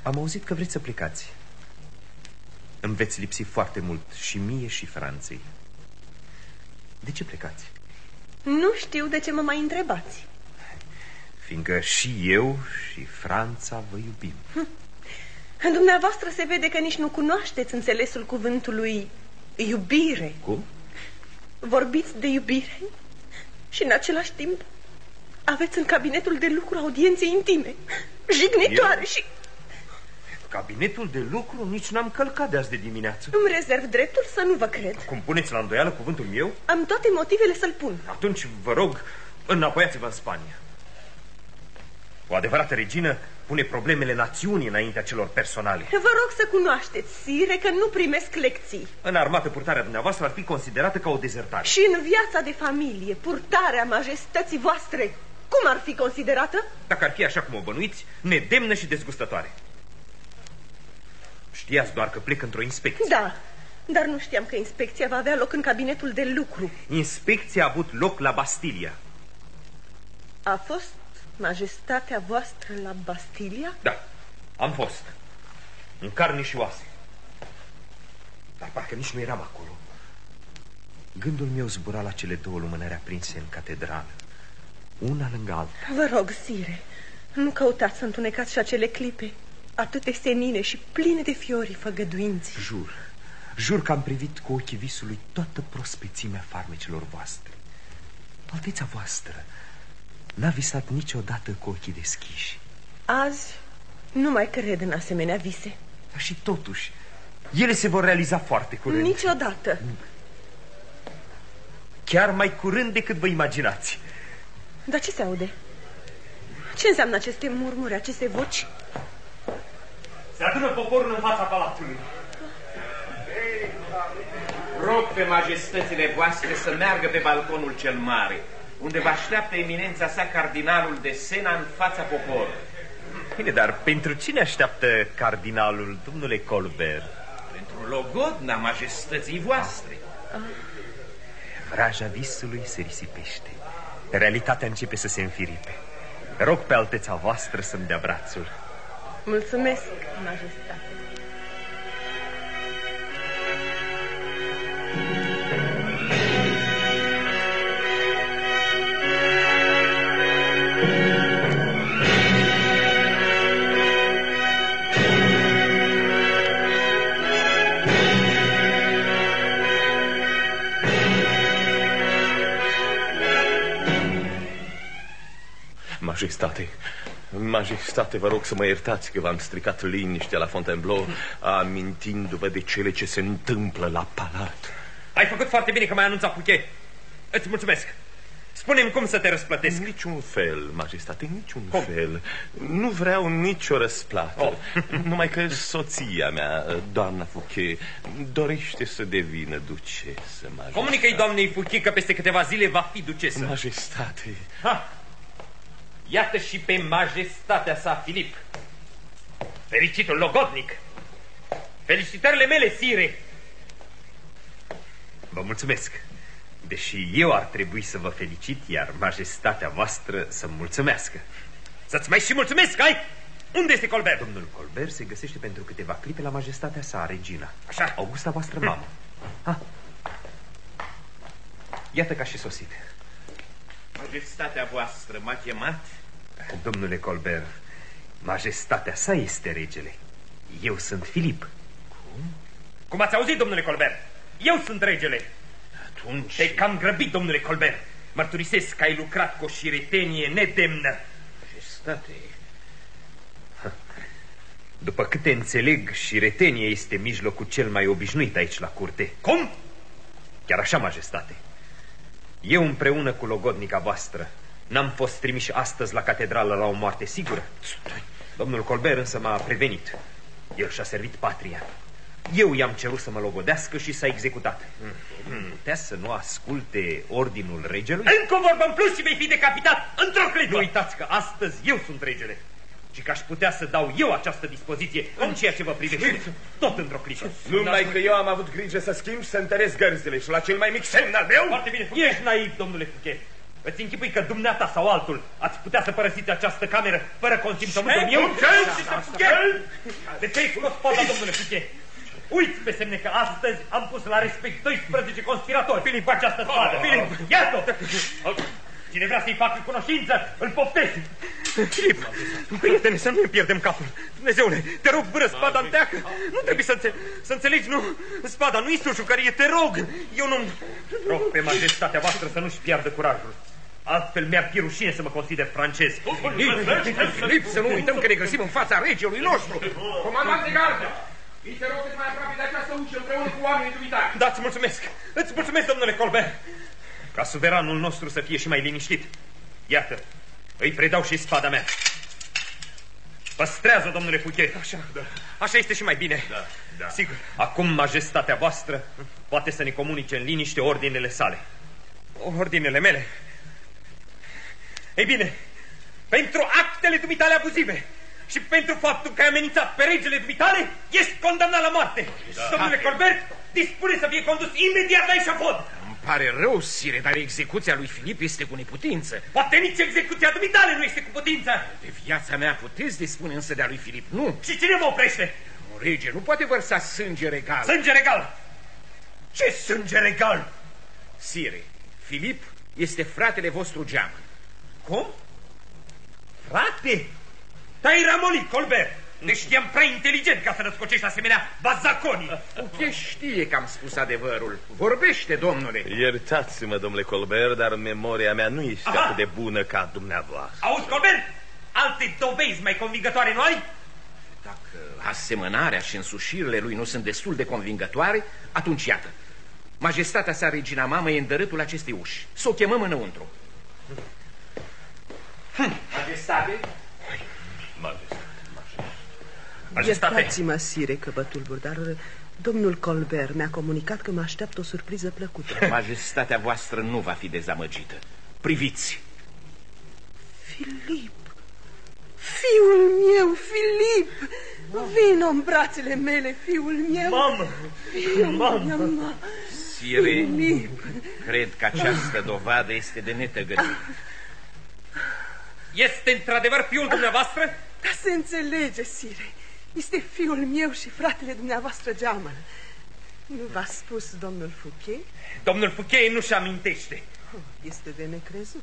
Am auzit că vreți să plecați. Îmi veți lipsi foarte mult și mie și Franței. De ce plecați? Nu știu de ce mă mai întrebați. Fiindcă și eu și Franța vă iubim. Hm. În dumneavoastră se vede că nici nu cunoașteți înțelesul cuvântului iubire. Cum? Vorbiți de iubire și în același timp aveți în cabinetul de lucru audiențe intime, jignitoare Eu? și Cabinetul de lucru nici n-am călcat de azi de dimineață. îmi rezerv dreptul să nu vă cred. Cum puneți la îndoială cuvântul meu? Am toate motivele să-l pun. Atunci vă rog, înapoiați-vă în Spania. O adevărată regină pune problemele națiunii înaintea celor personale. Vă rog să cunoașteți, sire, că nu primesc lecții. În armată, purtarea dumneavoastră ar fi considerată ca o dezertare. Și în viața de familie, purtarea majestății voastre, cum ar fi considerată? Dacă ar fi așa cum o bănuiți, nedemnă și dezgustătoare. Știați doar că plec într-o inspecție. Da, dar nu știam că inspecția va avea loc în cabinetul de lucru. Inspecția a avut loc la Bastilia. A fost majestatea voastră la Bastilia? Da, am fost. În carne și oase. Dar parcă nici nu eram acolo. Gândul meu zbura la cele două lumânări aprinse în catedrală. Una lângă alta. Vă rog, sire, nu căutați să întunecați și acele clipe atât de senine și pline de fiori făgăduinți. Jur, jur că am privit cu ochii visului toată prospețimea farmecelor voastre. Alteța voastră n-a visat niciodată cu ochii deschiși. Azi nu mai cred în asemenea vise. Dar și totuși, ele se vor realiza foarte curând. Niciodată. Chiar mai curând decât vă imaginați. Dar ce se aude? Ce înseamnă aceste murmuri, aceste voci? Se adună poporul în fața palatului. Rog pe majestățile voastre să meargă pe balconul cel mare, unde vă așteaptă eminența sa cardinalul de Sena în fața poporului. Bine, dar pentru cine așteaptă cardinalul, domnule Colbert? Pentru logodna majestății voastre. Vraja visului se risipește. Realitatea începe să se înfiripe. Rog pe alteța voastră să-mi dea brațul. Mulțumesc, majestate. Majestate, majestate, vă rog să mă iertați că v-am stricat liniștea la Fontainebleau, amintindu-vă de cele ce se întâmplă la palat. Ai făcut foarte bine că m-ai anunțat, Puche. Îți mulțumesc. Spune-mi cum să te răsplătesc. Niciun fel, majestate, niciun cum? fel. Nu vreau nicio răsplată. Oh. Numai că soția mea, doamna Fouquet, dorește să devină ducesă, majestate. Comunică-i doamnei Fouquet că peste câteva zile va fi ducesă. Majestate. Ha! Iată și pe majestatea sa, Filip. Fericitul logodnic. Felicitările mele, sire. Vă mulțumesc. Deși eu ar trebui să vă felicit, iar majestatea voastră să mulțumească. Să-ți mai și mulțumesc, ai? Unde este Colbert? Domnul Colbert se găsește pentru câteva clipe la majestatea sa, regina. Așa. Augusta voastră mamă. Ha. Iată că a și sosit. Majestatea voastră m-a chemat? Domnule Colbert, majestatea sa este regele. Eu sunt Filip. Cum? Cum ați auzit, domnule Colbert? Eu sunt regele. Atunci... Te cam grăbit, domnule Colbert. Mărturisesc că ai lucrat cu o șiretenie nedemnă. Majestate... După câte înțeleg, șiretenie este mijlocul cel mai obișnuit aici la curte. Cum? Chiar așa, majestate. Eu împreună cu logodnica voastră n-am fost trimiși astăzi la catedrală la o moarte sigură. Domnul Colbert însă m-a prevenit. El și-a servit patria. Eu i-am cerut să mă logodească și s-a executat. Putea să nu asculte ordinul regelui? Încă o vorbă în plus și vei fi decapitat într-o clipă. Nu uitați că astăzi eu sunt regele și că aș putea să dau eu această dispoziție în ceea ce vă privește, tot într-o clipă. Numai că eu am avut grijă să schimb, să întăresc gărzile și la cel mai mic semn al meu... Foarte bine, ești naiv, domnule Fouquet. Îți închipui că dumneata sau altul ați putea să părăsiți această cameră fără consimțământul meu? De ce ai scos spada, domnule Fouquet? Uiți pe semne că astăzi am pus la respect 12 conspiratori. Filip, această spadă. Filip, iată! Cine vrea să-i facă cunoștință, îl poftesc. Filip, prietene, să nu ne pierdem capul. Dumnezeule, te rog, vâră spada în teacă. Nu trebuie să, înțe să înțelegi, nu. Spada nu este o jucărie, te rog. Eu nu... Rog pe majestatea voastră să nu-și piardă curajul. Altfel mi-ar fi rușine să mă consider francez. Filip, Filip, să nu uităm că ne găsim în fața regelui nostru. Comandant de gardă, îi te rog cât mai aproape de această ușă împreună cu oamenii dumitari. Da, îți mulțumesc. Îți mulțumesc, domnule Colbert. Ca suveranul nostru să fie și mai liniștit. Iată, îi predau și spada mea. Păstrează, domnule Fouquet. Așa, da. Așa este și mai bine. Da, da. Sigur. Acum majestatea voastră poate să ne comunice în liniște ordinele sale. Ordinele mele? Ei bine, pentru actele dumitale abuzive și pentru faptul că ai amenințat pe regele dumitale, ești condamnat la moarte. Da. Domnule Colbert, dispune să fie condus imediat la eșafod. Îmi pare rău, sire, dar execuția lui Filip este cu neputință. Poate nici execuția dumitale nu este cu putință. De viața mea puteți dispune însă de a lui Filip, nu? Și cine mă oprește? Un rege nu poate vărsa sânge regal. Sânge regal? Ce sânge regal? Sire, Filip este fratele vostru geamăn. Cum? Frate? Te-ai ramolit, Colbert. Ne știam prea inteligent ca să răscocești asemenea bazaconii. Fouquet știe că am spus adevărul. Vorbește, domnule. Iertați-mă, domnule Colbert, dar memoria mea nu este Aha. atât de bună ca dumneavoastră. Auzi, Colbert? Alte dovezi mai convingătoare nu ai? Dacă asemănarea și însușirile lui nu sunt destul de convingătoare, atunci iată. Majestatea sa, regina mamă, e în dărâtul acestei uși. Să o chemăm înăuntru. Majestate? Iertați-mă, sire, că vă tulbur, dar domnul Colbert mi-a comunicat că mă așteaptă o surpriză plăcută. Majestatea voastră nu va fi dezamăgită. Priviți! Filip! Fiul meu, Filip! Vino în brațele mele, fiul meu! Mamă! Fiul Mamă! meu, Sire, Filip! cred că această dovadă este de netăgădit. Este într-adevăr fiul dumneavoastră? Ca să înțelege, sire, este fiul meu și fratele dumneavoastră geamăn. Nu v-a spus domnul Fouquet? Domnul Fouquet nu-și amintește. Oh, Este de necrezut,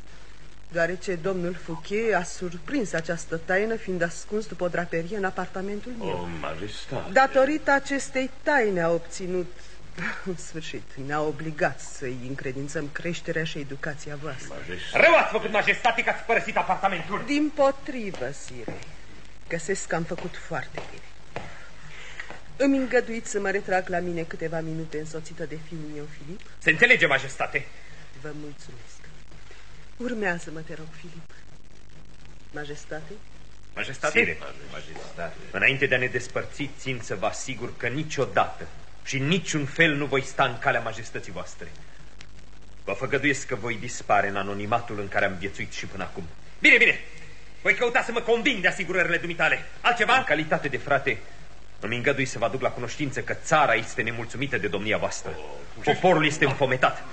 deoarece domnul Fouquet a surprins această taină fiind ascuns după o draperie în apartamentul meu. O, majestate. Datorită acestei taine a obținut, în sfârșit, ne-a obligat să-i încredințăm creșterea și educația voastră. Rău ați făcut, majestate, că ați părăsit apartamentul. Din potrivă, sire, găsesc că am făcut foarte bine. Îmi îngăduiți să mă retrag la mine câteva minute însoțită de fiul meu, Filip? Se înțelege, majestate. Vă mulțumesc. Urmează-mă, te rog, Filip. Majestate? Majestate. Sire, Majestate. înainte de a ne despărți, țin să vă asigur că niciodată și în niciun fel nu voi sta în calea majestății voastre. Vă făgăduiesc că voi dispare în anonimatul în care am viețuit și până acum. Bine, bine! Voi căuta să mă conving de asigurările dumitale. Altceva? În calitate de frate, îmi îngădui să vă aduc la cunoștință că țara este nemulțumită de domnia voastră. Poporul este înfometat.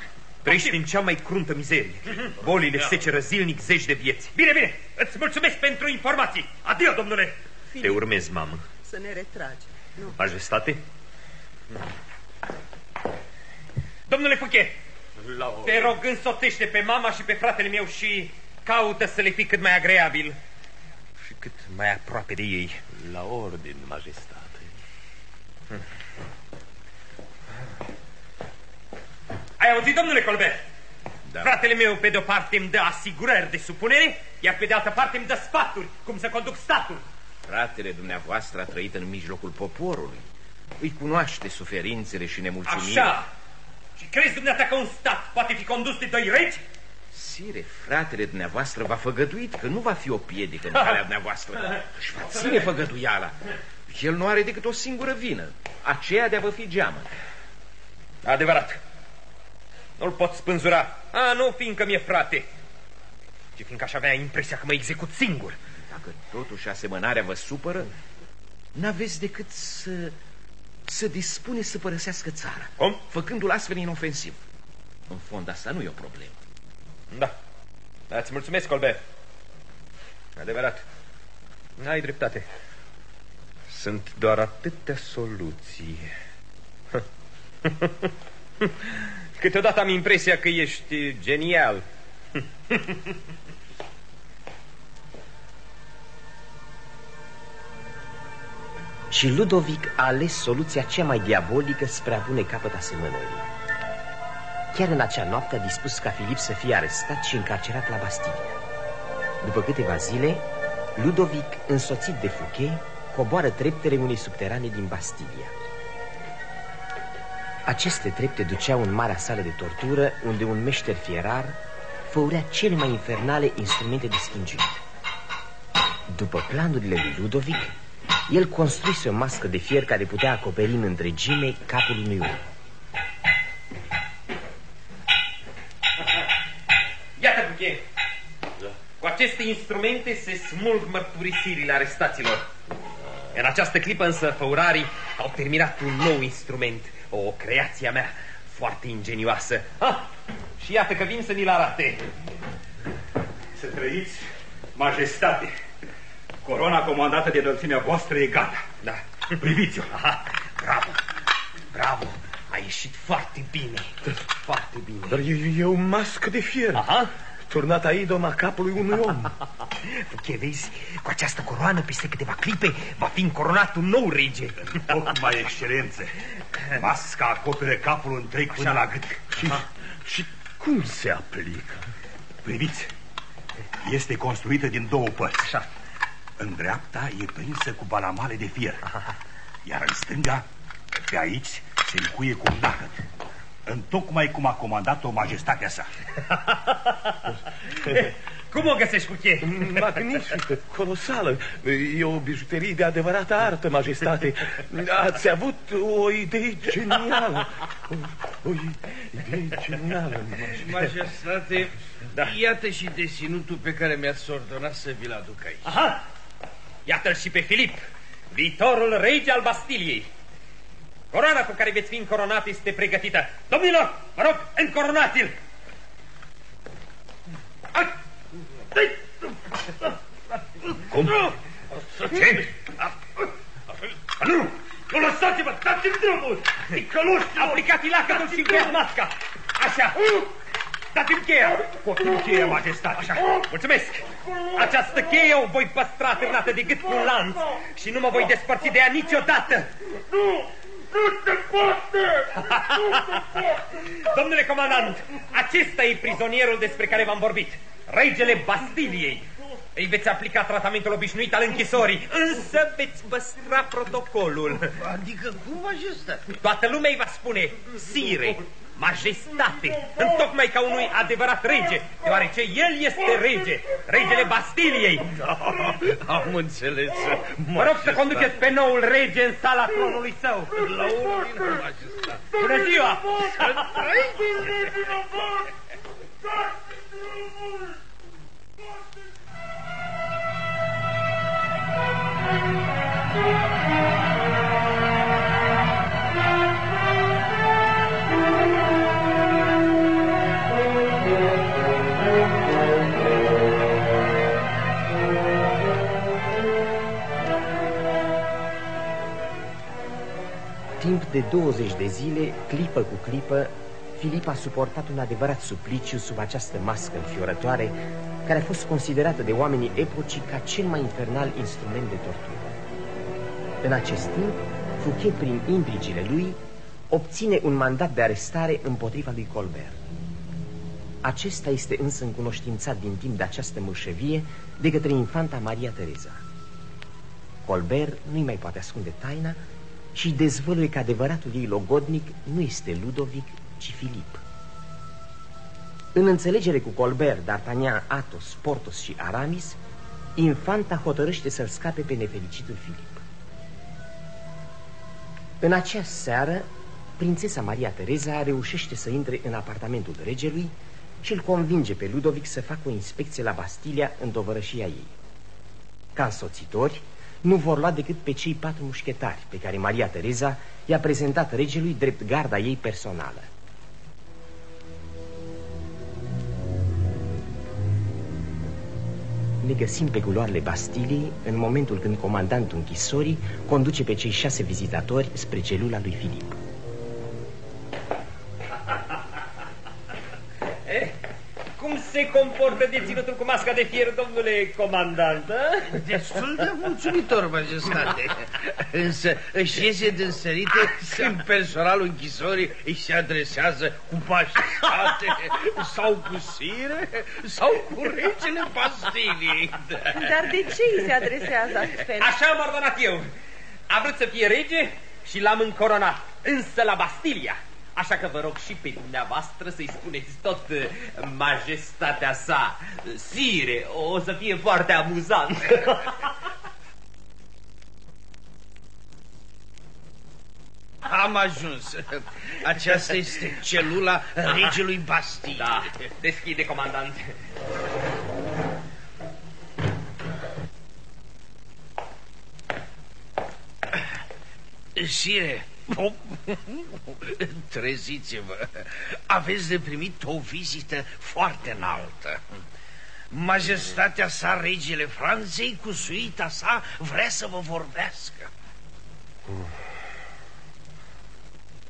Trăiește în cea mai cruntă mizerie. Bolile seceră zilnic zeci de vieți. Bine, bine! Îți mulțumesc pentru informații. Adio, domnule! Te urmez, mamă. Să ne retragem. Nu. Majestate? Domnule Fouquet, te rog, însotește pe mama și pe fratele meu și caută să le fii cât mai agreabil și cât mai aproape de ei. La ordin, majestate. Ai auzit, domnule Colbert? Da. Fratele meu, pe de-o parte, îmi dă asigurări de supunere, iar pe de altă parte îmi dă sfaturi cum să conduc statul. Fratele dumneavoastră a trăit în mijlocul poporului. Îi cunoaște suferințele și nemulțumirea. Așa! Și crezi dumneata că un stat poate fi condus de doi regi? Sire, fratele dumneavoastră v-a făgăduit că nu va fi o piedică în calea dumneavoastră. Își va ține făgăduiala. El nu are decât o singură vină, aceea de a vă fi geamă. Adevărat. Nu-l pot spânzura. A, nu fiindcă mi-e frate, ci fiindcă aș avea impresia că mă execut singur. Dacă totuși asemănarea vă supără, n-aveți decât să, să dispune să părăsească țara. Cum? Făcându-l astfel inofensiv. În fond, asta nu e o problemă. Da. da îți mulțumesc, Colbert. Adevărat. N-ai dreptate. Sunt doar atâtea soluții. Câteodată am impresia că ești genial. Și Ludovic a ales soluția cea mai diabolică spre a pune capăt asemănării. Chiar în acea noapte a dispus ca Filip să fie arestat și încarcerat la Bastilia. După câteva zile, Ludovic, însoțit de Fouquet, coboară treptele unei subterane din Bastilia. Aceste trepte duceau în marea sală de tortură, unde un meșter fierar făurea cele mai infernale instrumente de schingiune. După planurile lui Ludovic, el construise o mască de fier care putea acoperi în întregime capul unui om. Iată, Buche. Da. Cu aceste instrumente se smulg mărturisirile arestaților. În această clipă însă făurarii au terminat un nou instrument, o creație a mea foarte ingenioasă. Ah, și iată că vin să ni-l arate. Să trăiți, majestate. Corona comandată de înălțimea voastră e gata. Da. Priviți-o. Aha, bravo, bravo. A ieșit foarte bine, foarte bine. Dar e, e o mască de fier. Aha. Turnata idoma capului unui om. Ce vezi, cu această coroană, peste câteva clipe, va fi încoronat un nou rege. Tocmai, excelență. Masca acoperă capul întreg până la gât. Și, și cum se aplică? Priviți, este construită din două părți. Așa. În dreapta e prinsă cu balamale de fier. Iar în stânga, pe aici, se încuie cu un dahăt. Întocmai cum a comandat-o majestatea sa. Cum o găsești cu cheie? Magnifică, colosală. E o bijuterie de adevărată artă, majestate. Ați avut o idee genială. O, o idee genială, majestate. Majestate, da. iată și deținutul pe care mi-ați ordonat să vi-l aduc aici. Aha! Iată-l și pe Filip, viitorul rege al Bastiliei. Coroana cu care veți fi încoronat este pregătită. Domnilor, vă rog, încoronați-l! Cum? Ce? Nu! Nu lăsați-mă! Dați-mi drumul! Ticăluși! Aplicați lacătul și încheiați masca! Așa! Dați-mi cheia! Potim cheia, majestate! Așa, mulțumesc! Această cheie o voi păstra târnată de gât cu un lanț și nu mă voi despărți de ea niciodată! Nu! Nu se poate! Nu se poate! Domnule comandant, acesta e prizonierul despre care v-am vorbit. Regele Bastiliei. Îi veți aplica tratamentul obișnuit al închisorii, însă veți păstra protocolul. Adică cum, majestate? Toată lumea îi va spune sire, majestate, întocmai ca unui adevărat rege, deoarece el este rege, regele Bastiliei. Da, am înțeles, majestate. Vă rog să conduceți pe noul rege în sala tronului său. La ordine, majestate. Bună ziua! Thank you. De 20 de zile, clipă cu clipă, Filip a suportat un adevărat supliciu sub această mască înfiorătoare, care a fost considerată de oamenii epocii ca cel mai infernal instrument de tortură. În acest timp, Fouquet, prin intrigile lui, obține un mandat de arestare împotriva lui Colbert. Acesta este însă încunoștințat din timp de această mâșăvie de către infanta Maria Tereza. Colbert nu-i mai poate ascunde taina și dezvăluie că adevăratul ei logodnic nu este Ludovic, ci Filip. În înțelegere cu Colbert, D'Artagnan, Athos, Portos și Aramis, infanta hotărăște să-l scape pe nefericitul Filip. În acea seară, prințesa Maria Tereza reușește să intre în apartamentul regelui și îl convinge pe Ludovic să facă o inspecție la Bastilia în tovărășia ei. Ca însoțitori, nu vor lua decât pe cei patru mușchetari pe care Maria Tereza i-a prezentat regelui drept garda ei personală. Ne găsim pe culoarele Bastiliei în momentul când comandantul închisorii conduce pe cei șase vizitatori spre celula lui Filip. Cum se comportă deținutul cu masca de fier, domnule comandant? Destul de mulțumitor, majestate. Însă își iese din sărite când personalul închisorii îi se adresează cu majestate sau cu sire sau cu regele Bastiliei. Dar de ce îi se adresează astfel? Așa am ordonat eu. A vrut să fie rege și l-am încoronat. Însă la Bastilia Așa că vă rog și pe dumneavoastră să-i spuneți tot uh, majestatea sa. Sire, o să fie foarte amuzant. Am ajuns. Aceasta este celula regelui Bastii. Da, deschide, comandant. Sire, Treziți-vă, aveți de primit o vizită foarte înaltă. Majestatea sa, regele Franței, cu suita sa, vrea să vă vorbească.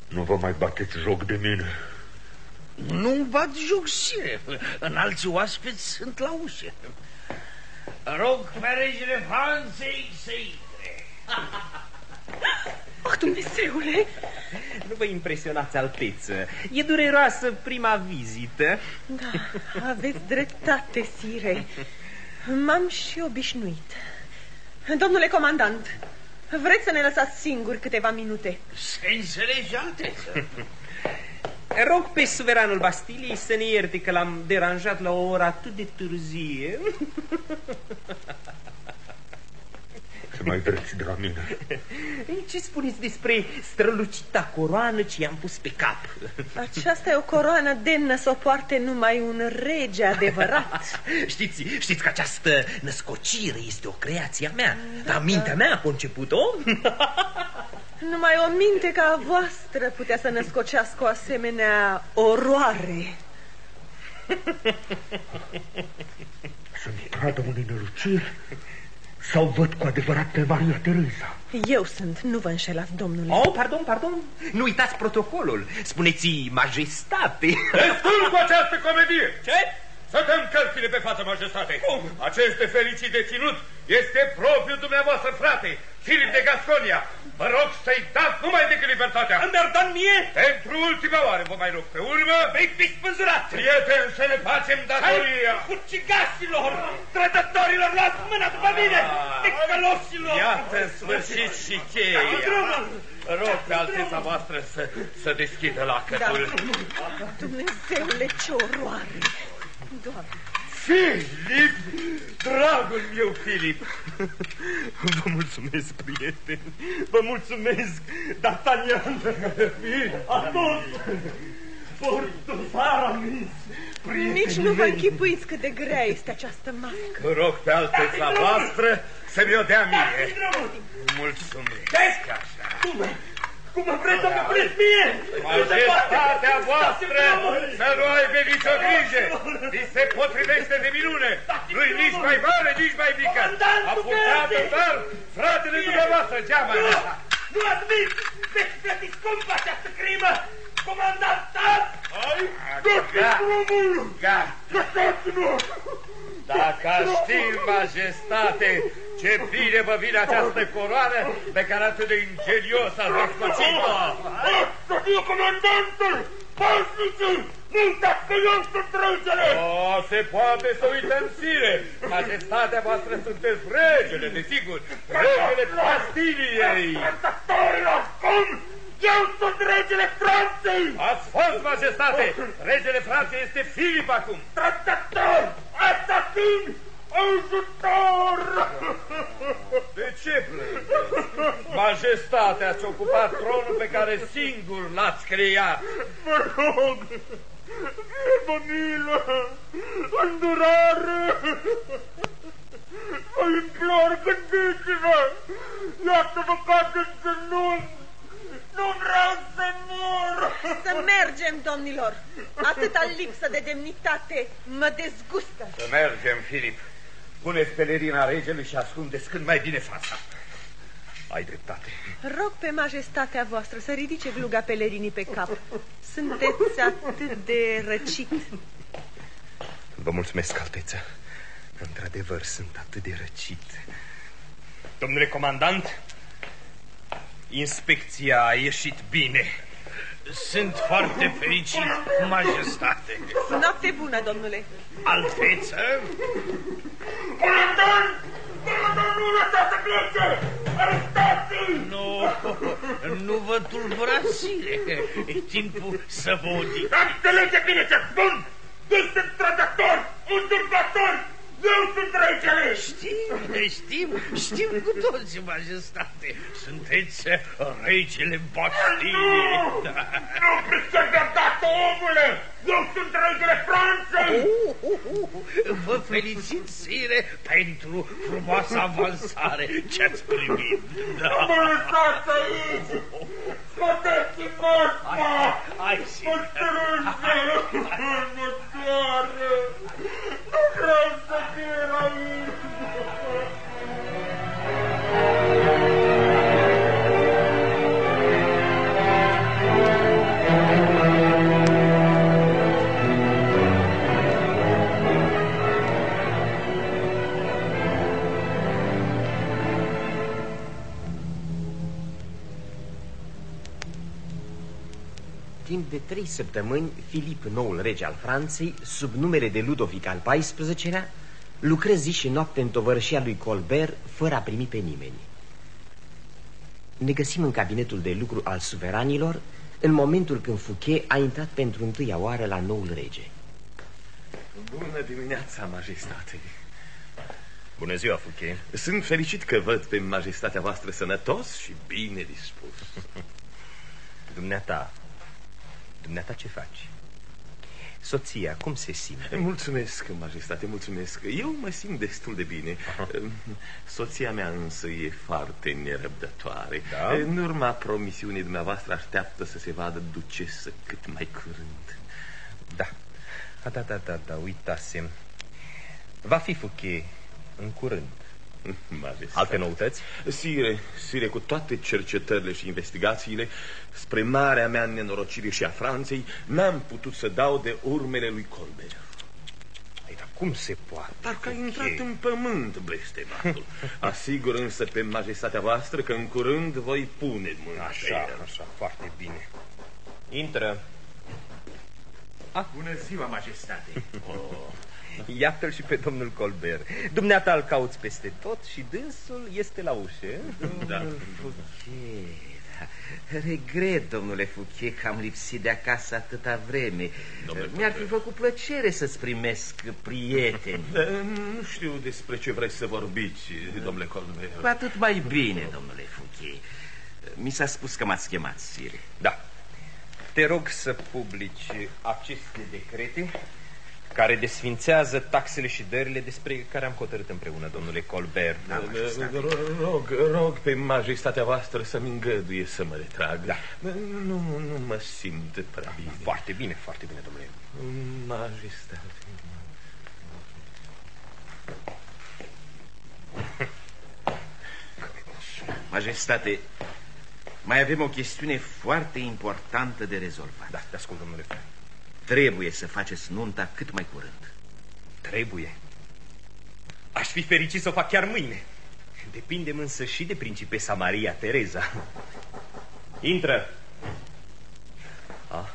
Nu vă mai bateți joc de mine. Nu-mi bat joc, sire. În alții oaspeți sunt la ușă. Rog pe regele Franței să intre. Oh, Dumnezeule! Nu vă impresionați, alteță. E dureroasă prima vizită. Da, aveți dreptate, sire. M-am și obișnuit. Domnule comandant, vreți să ne lăsați singuri câteva minute? Se înțelege, alteță. Rog pe suveranul Bastiliei să ne ierte că l-am deranjat la o oră atât de târzie. Ce mai vreți de la mine? Ce spuneți despre strălucita coroană ce i-am pus pe cap? Aceasta e o coroană demnă să o poarte numai un rege adevărat. știți, știți că această născocire este o creație a mea, da, dar mintea mea a conceput-o. Numai o minte ca a voastră putea să născocească o asemenea oroare. Sunt pradă unei năluciri sau văd cu adevărat pe Maria Teresa? Eu sunt, nu vă înșelați, domnule. Oh, pardon, pardon. Nu uitați protocolul. Spuneți majestate. Destul cu această comedie! Ce? Să dăm cărțile pe față, majestate! Cum? Acest fericit deținut este propriul dumneavoastră, frate, Filip de Gasconia. Vă rog să-i dați numai decât libertatea. Îmi dan mie? Pentru ultima oară vă mai rog pe urmă. Vei fi spânzurat. Prieten, să ne facem datoria. Hai, ucigașilor, trădătorilor, luați mâna după mine, ticăloșilor. Iată în sfârșit și cheia. Rog pe alteța voastră să, să deschidă lacătul. Da. Dumnezeule, ce oroare. Doamne. Filip, dragul meu Filip. Vă mulțumesc, prieten. Vă mulțumesc, D'Artagnan. Atot, Portos, Aramis. Nici nu vă închipuiți cât de grea este această mască. Vă rog pe alteța voastră să mi-o dea mie. Mulțumesc. Cum? Cum vreți să mă puneți mie? Majestatea voastră să nu aibă nicio grijă. Vi se potrivește de minune. Nu-i nici mai mare, nici mai mică. A purtat total fratele dumneavoastră, geama. Nu admit! Veți plăti răspund la această crimă! Comandant, stați! Hai, dați drumul! Lăsați-mă! Dacă aș ști, majestate, ce bine vă vine această coroană pe care atât de ingenios ați răspăcit-o! Asta fie comandantul! Pasniții! Nu uitați că eu sunt regele! O, se poate să uităm sire! Majestatea voastră sunteți regele, desigur! Regele Castiliei! Trădătorilor, cum? Eu sunt regele Franței! Ați fost, majestate! Regele Franței este Filip acum! Trădător! Asasin! Ajutor! De ce plângeți? Majestatea ați ocupat tronul pe care singur l-ați creat. Vă rog, fie milă, îndurare! Vă implor, gândiți-vă! Iată-vă cad în genunchi! Nu vreau să mor! Să mergem, domnilor! Atâta lipsă de demnitate mă dezgustă. Să mergem, Filip. Puneți pelerina regelui și ascundeți cât mai bine fața. Ai dreptate. Rog pe majestatea voastră să ridice gluga pelerinii pe cap. Sunteți atât de răcit. Vă mulțumesc, alteță. Într-adevăr, sunt atât de răcit. Domnule comandant, inspecția a ieșit bine. Sunt foarte fericit, majestate. Noapte bună, domnule. Alteță? Comandant! Comandant, nu lăsați să plece! Arestați-l! Nu, nu vă tulburați zile. E timpul să vă odic. Înțelege bine ce spun! Eu sunt trădător, usurpator! Eu sunt regele! Știm, știm, știm cu toți, majestate. Sunteți regele Bastiliei. Nu! Nu pricep de dată, omule! Eu sunt regele Franței! Uh, uh, uh. Vă felicit, sire, pentru frumoasa avansare ce-ați primit. Da. Mă lăsați aici! Scoateți-mi morfa! Hai, Mă strânge! Mă doare! Nu vreau să fie aici! Timp de trei săptămâni, Filip, noul rege al Franței, sub numele de Ludovic al XIV-lea, lucră zi și noapte în tovărășia lui Colbert, fără a primi pe nimeni. Ne găsim în cabinetul de lucru al suveranilor, în momentul când Fouquet a intrat pentru întâia oară la noul rege. Bună dimineața, majestate. Bună ziua, Fouquet. Sunt fericit că văd pe majestatea voastră sănătos și bine dispus. Dumneata, dumneata ce faci? Soția, cum se simte? Mulțumesc, majestate, mulțumesc. Eu mă simt destul de bine. Soția mea însă e foarte nerăbdătoare. Da? În urma promisiunii dumneavoastră așteaptă să se vadă ducesă cât mai curând. Da, A, da, da, da, da, uitasem. Va fi Fouquet în curând. Majestate. Alte noutăți? Sire, sire, cu toate cercetările și investigațiile, spre marea mea nenorocire și a Franței, n-am putut să dau de urmele lui Colbert. Ei, dar cum se poate? Parcă a Fouquet? intrat în pământ blestematul. Asigur însă pe majestatea voastră că în curând voi pune mâna pe Așa, el. așa, foarte bine. Intră. Ah. Bună ziua, majestate. Oh. Iată-l și pe domnul Colbert. Dumneata îl cauți peste tot și dânsul este la ușă. Da. Fouquet, da. Regret, domnule Fouquet, că am lipsit de acasă atâta vreme. Mi-ar fi făcut plăcere să-ți primesc prieteni. Da, Nu știu despre ce vreți să vorbiți, domnule Colbert. Cu atât mai bine, domnule Fouquet. Mi s-a spus că m-ați chemat, sire. Da. Te rog să publici aceste decrete care desfințează taxele și dările despre care am hotărât împreună, domnule Colbert. Da, Rog, rog pe majestatea voastră să-mi îngăduie să mă retrag. Da. Nu, nu mă simt prea bine. Foarte bine, foarte bine, domnule. Majestate. Majestate, Mai avem o chestiune foarte importantă de rezolvat. Da, te ascult, domnule. Trebuie să faceți nunta cât mai curând. Trebuie. Aș fi fericit să o fac chiar mâine. Depindem însă și de principesa Maria Tereza. Intră. Ah,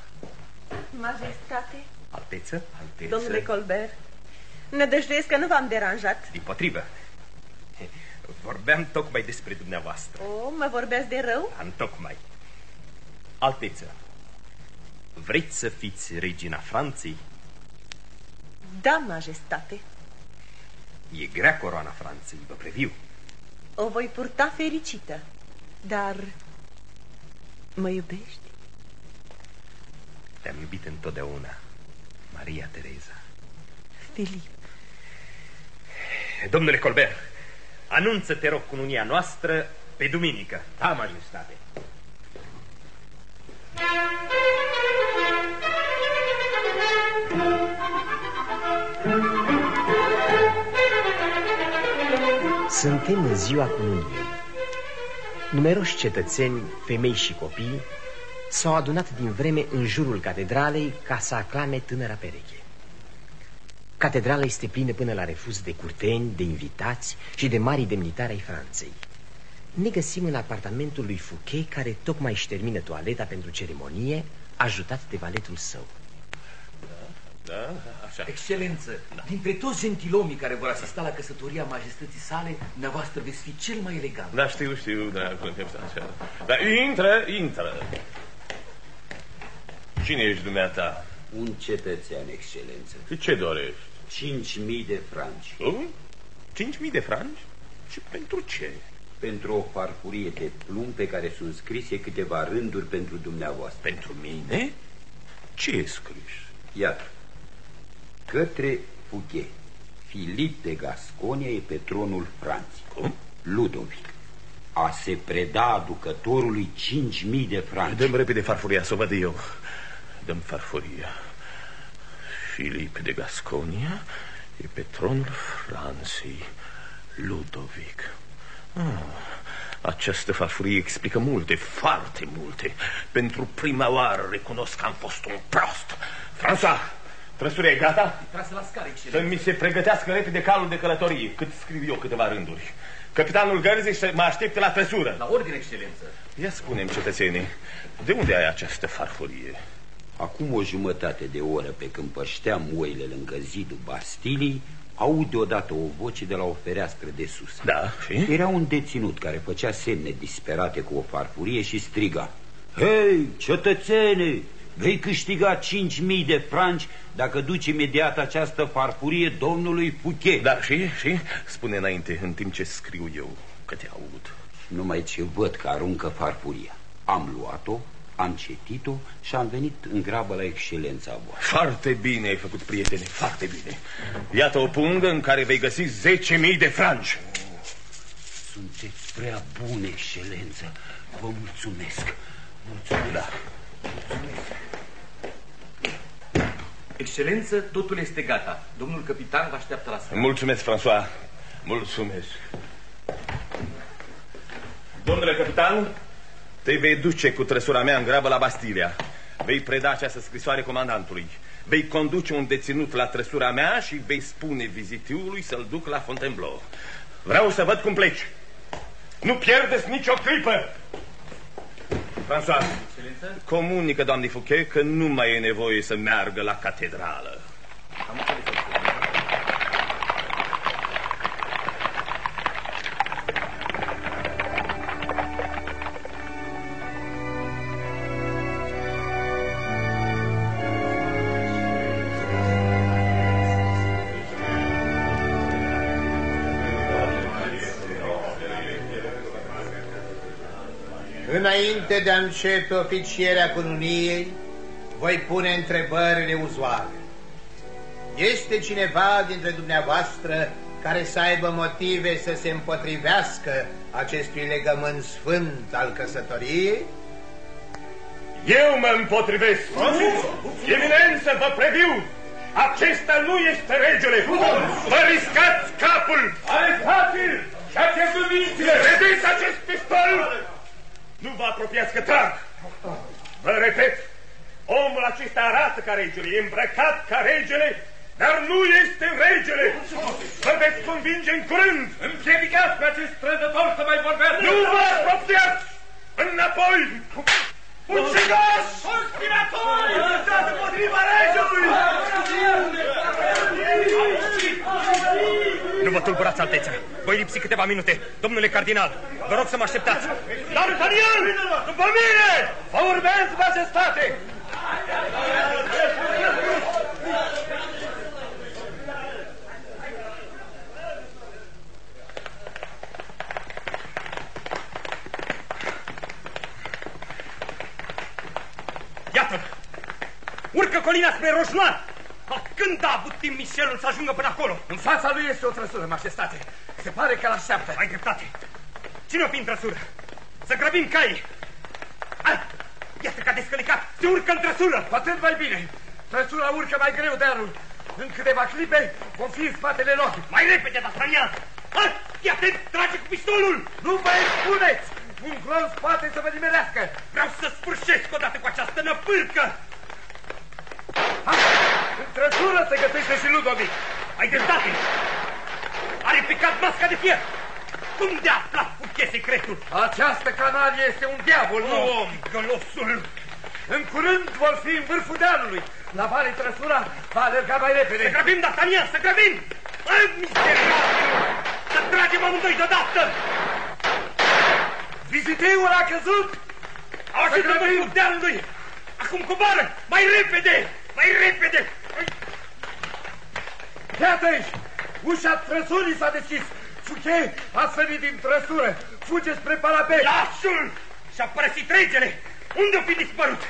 Majestate, alteță, alteță. domnule Colbert, nădăjduiesc că nu v-am deranjat. Din potrivă. Vorbeam tocmai despre dumneavoastră. O, mă vorbeați de rău? Am tocmai. Alteță, vreți să fiți regina Franței? Da, majestate. E grea coroana Franței, vă previu. O voi purta fericită. Dar mă iubești? Te-am iubit întotdeauna, Maria Tereza. Filip, Domnule Colbert, anunță, te rog, cununia noastră pe duminică. Da, majestate. Suntem în ziua cununiei. Numeroși cetățeni, femei și copii s-au adunat din vreme în jurul catedralei ca să aclame tânăra pereche. Catedrala este plină până la refuz de curteni, de invitați și de mari demnitari ai Franței. Ne găsim în apartamentul lui Fouquet, care tocmai își termină toaleta pentru ceremonie, ajutat de valetul său. Da, așa. Excelență, da. dintre toți gentilomii care vor asista la căsătoria majestății sale, dumneavoastră veți fi cel mai elegant. Da, știu, știu, dragul, așa. Da, intră, intră. Cine ești dumneata? Un cetățean, excelență. Și ce dorești? Cinci mii de franci. Oh? Cinci mii de franci? Și pentru ce? Pentru o farfurie de plumb pe care sunt scrise câteva rânduri pentru dumneavoastră. Pentru mine? Ce e scris? Iată. Către Fughe. Filip de Gasconia e pe tronul Franței. Cum? Ludovic. A se preda aducătorului cinci mii de franci. Dăm repede farfuria, să o văd eu. Dăm farfuria. Filip de Gasconia e pe tronul Franței. Ludovic. Ah, această farfurie explică multe, foarte multe. Pentru prima oară recunosc că am fost un prost. François, trăsurea e gata? Trasă la scară, Să excelență. mi se pregătească repede calul de călătorie, cât scriu eu câteva rânduri. Capitanul gărzii să mă aștepte la trăsură. La ordine, excelență. Ia spunem, cetățenii, de unde ai această farfurie? Acum o jumătate de oră pe când pășteam oile lângă zidul Bastilii, aud deodată o voce de la o fereastră de sus. Da, și? Era un deținut care făcea semne disperate cu o farfurie și striga. Hei, cetățene, vei câștiga cinci mii de franci dacă duci imediat această farfurie domnului Fouquet. Da, și, și? Spune înainte, în timp ce scriu eu, că te aud. Numai ce văd că aruncă farfuria. Am luat-o, am citit-o și am venit în grabă la excelența voastră. Foarte bine ai făcut, prietene, foarte bine. Iată o pungă în care vei găsi 10.000 de franci. Sunteți prea bune, excelență. Vă mulțumesc. Mulțumesc. Da. Excelență, totul este gata. Domnul capitan vă așteaptă la scară. Mulțumesc, François. Mulțumesc. Domnule capitan, te vei duce cu trăsura mea în grabă la Bastilia. Vei preda această scrisoare comandantului. Vei conduce un deținut la trăsura mea și vei spune vizitiului să-l duc la Fontainebleau. Vreau să văd cum pleci. Nu pierdeți nicio clipă! François, comunică doamnei Fouquet că nu mai e nevoie să meargă la catedrală. Înainte de a începe oficierea cununiei, voi pune întrebările uzuale. Este cineva dintre dumneavoastră care să aibă motive să se împotrivească acestui legământ sfânt al căsătoriei? Eu mă împotrivesc. Eminență, vă previu. Acesta nu este regele. Vă riscați capul. Arestați-l și a pierdut mințile. Vedeți acest pistol? Nu vă apropiați că trag. Vă repet, omul acesta arată ca regele, e îmbrăcat ca regele, dar nu este regele! Vă veți convinge în curând! Împiedicați pe acest trădător să mai vorbească! Nu vă apropiați! Înapoi! Ucigați! Conspiratori! Luptați împotriva regelui! Nu vă tulburați, altețea. Voi lipsi câteva minute. Domnule cardinal, vă rog să mă așteptați. D'Artagnan! După mine! Vă urmez, majestate! Iată! Urcă colina spre Roșnoar! Când a avut timp Michelul să ajungă până acolo? În fața lui este o trăsură, majestate. Se pare că l-așteaptă. Ai dreptate. Cine-o fi în trăsură? Să grăbim caii. Ah, iată că a descălicat. Se urcă în trăsură. Cu atât mai bine. Trăsura urcă mai greu de arul. În câteva clipe vom fi în spatele lor. Mai repede, D'Artagnan! Ah, fii atent, trage cu pistolul! Nu vă expuneți! Un glonț poate să vă nimerească. Vreau să sfârșesc odată cu această năpârcă. În trăsură se găsește și Ludovic. Ai dreptate. Are picat masca de fier. Cum de a aflat Fouquet secretul? Această canalie este un diavol, nu Oh, om. Gălosul. În curând vor fi în vârful dealului. La vale trăsura va alerga mai repede. Să grăbim, D'Artagnan, să grăbim! Ai, miserabil! Să tragem amândoi deodată! Viziteul a căzut! Ajută-mă cu dealului! Acum coboară! Mai repede! Mai repede! Iată aici! Ușa trăsurii s-a deschis. Fouquet a sărit din trăsură. Fuge spre parapet. Lasul! Și-a părăsit regele! Unde-o fi dispărut?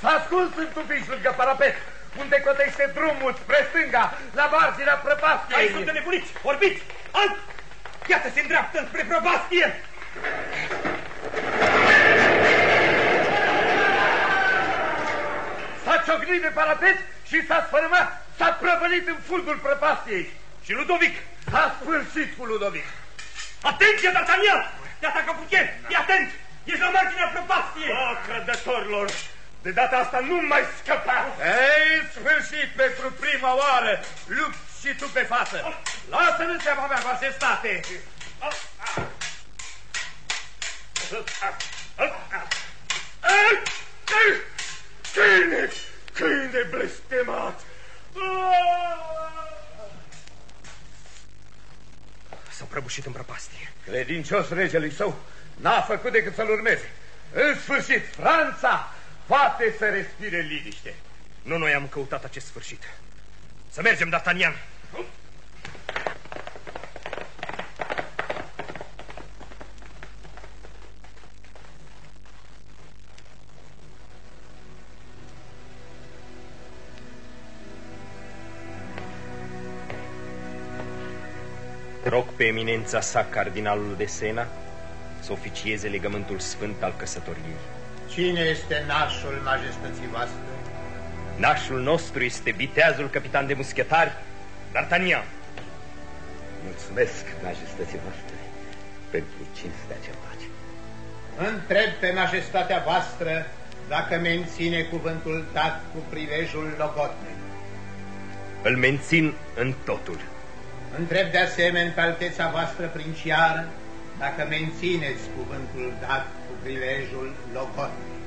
S-a ascuns în tufiș lângă parapet, unde cotește drumul spre stânga, la marginea prăpastiei. Ai sunt nebuniți! Orbiți! Alt! Iată, se îndreaptă spre prăpastie! S-a ciocnit de parapet și s-a sfărâmat, s-a prăvălit în fundul prăpastiei. Și Ludovic? S-a sfârșit cu Ludovic. Atenție, D'Artagnan! Te atacă Fouquet! Fii atent! Ești la marginea prăpastiei! Ah, crădătorilor! De data asta nu mai scăpa! Ei, sfârșit pentru prima oară! Lupți și tu pe față! Lasă-ne seama mea, majestate! Câine! Câine blestemat! S-a prăbușit în prăpastie. Credincios regelui său n-a făcut decât să-l urmeze. În sfârșit, Franța poate să respire liniște. Nu noi am căutat acest sfârșit. Să mergem, D'Artagnan. Pe eminența sa, cardinalul de Sena, să oficieze legământul sfânt al căsătoriei. Cine este nașul majestății voastre? Nașul nostru este viteazul capitan de muschetari, D'Artagnan. Mulțumesc, majestății voastre, pentru cinstea ce face. Întreb pe majestatea voastră dacă menține cuvântul dat cu prilejul logotnei. Îl mențin în totul. Întreb de asemenea pe alteța voastră princiară dacă mențineți cuvântul dat cu prilejul logotnei.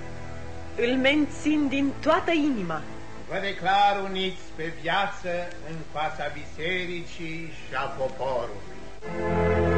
Îl mențin din toată inima. Vă declar uniți pe viață în fața bisericii și a poporului.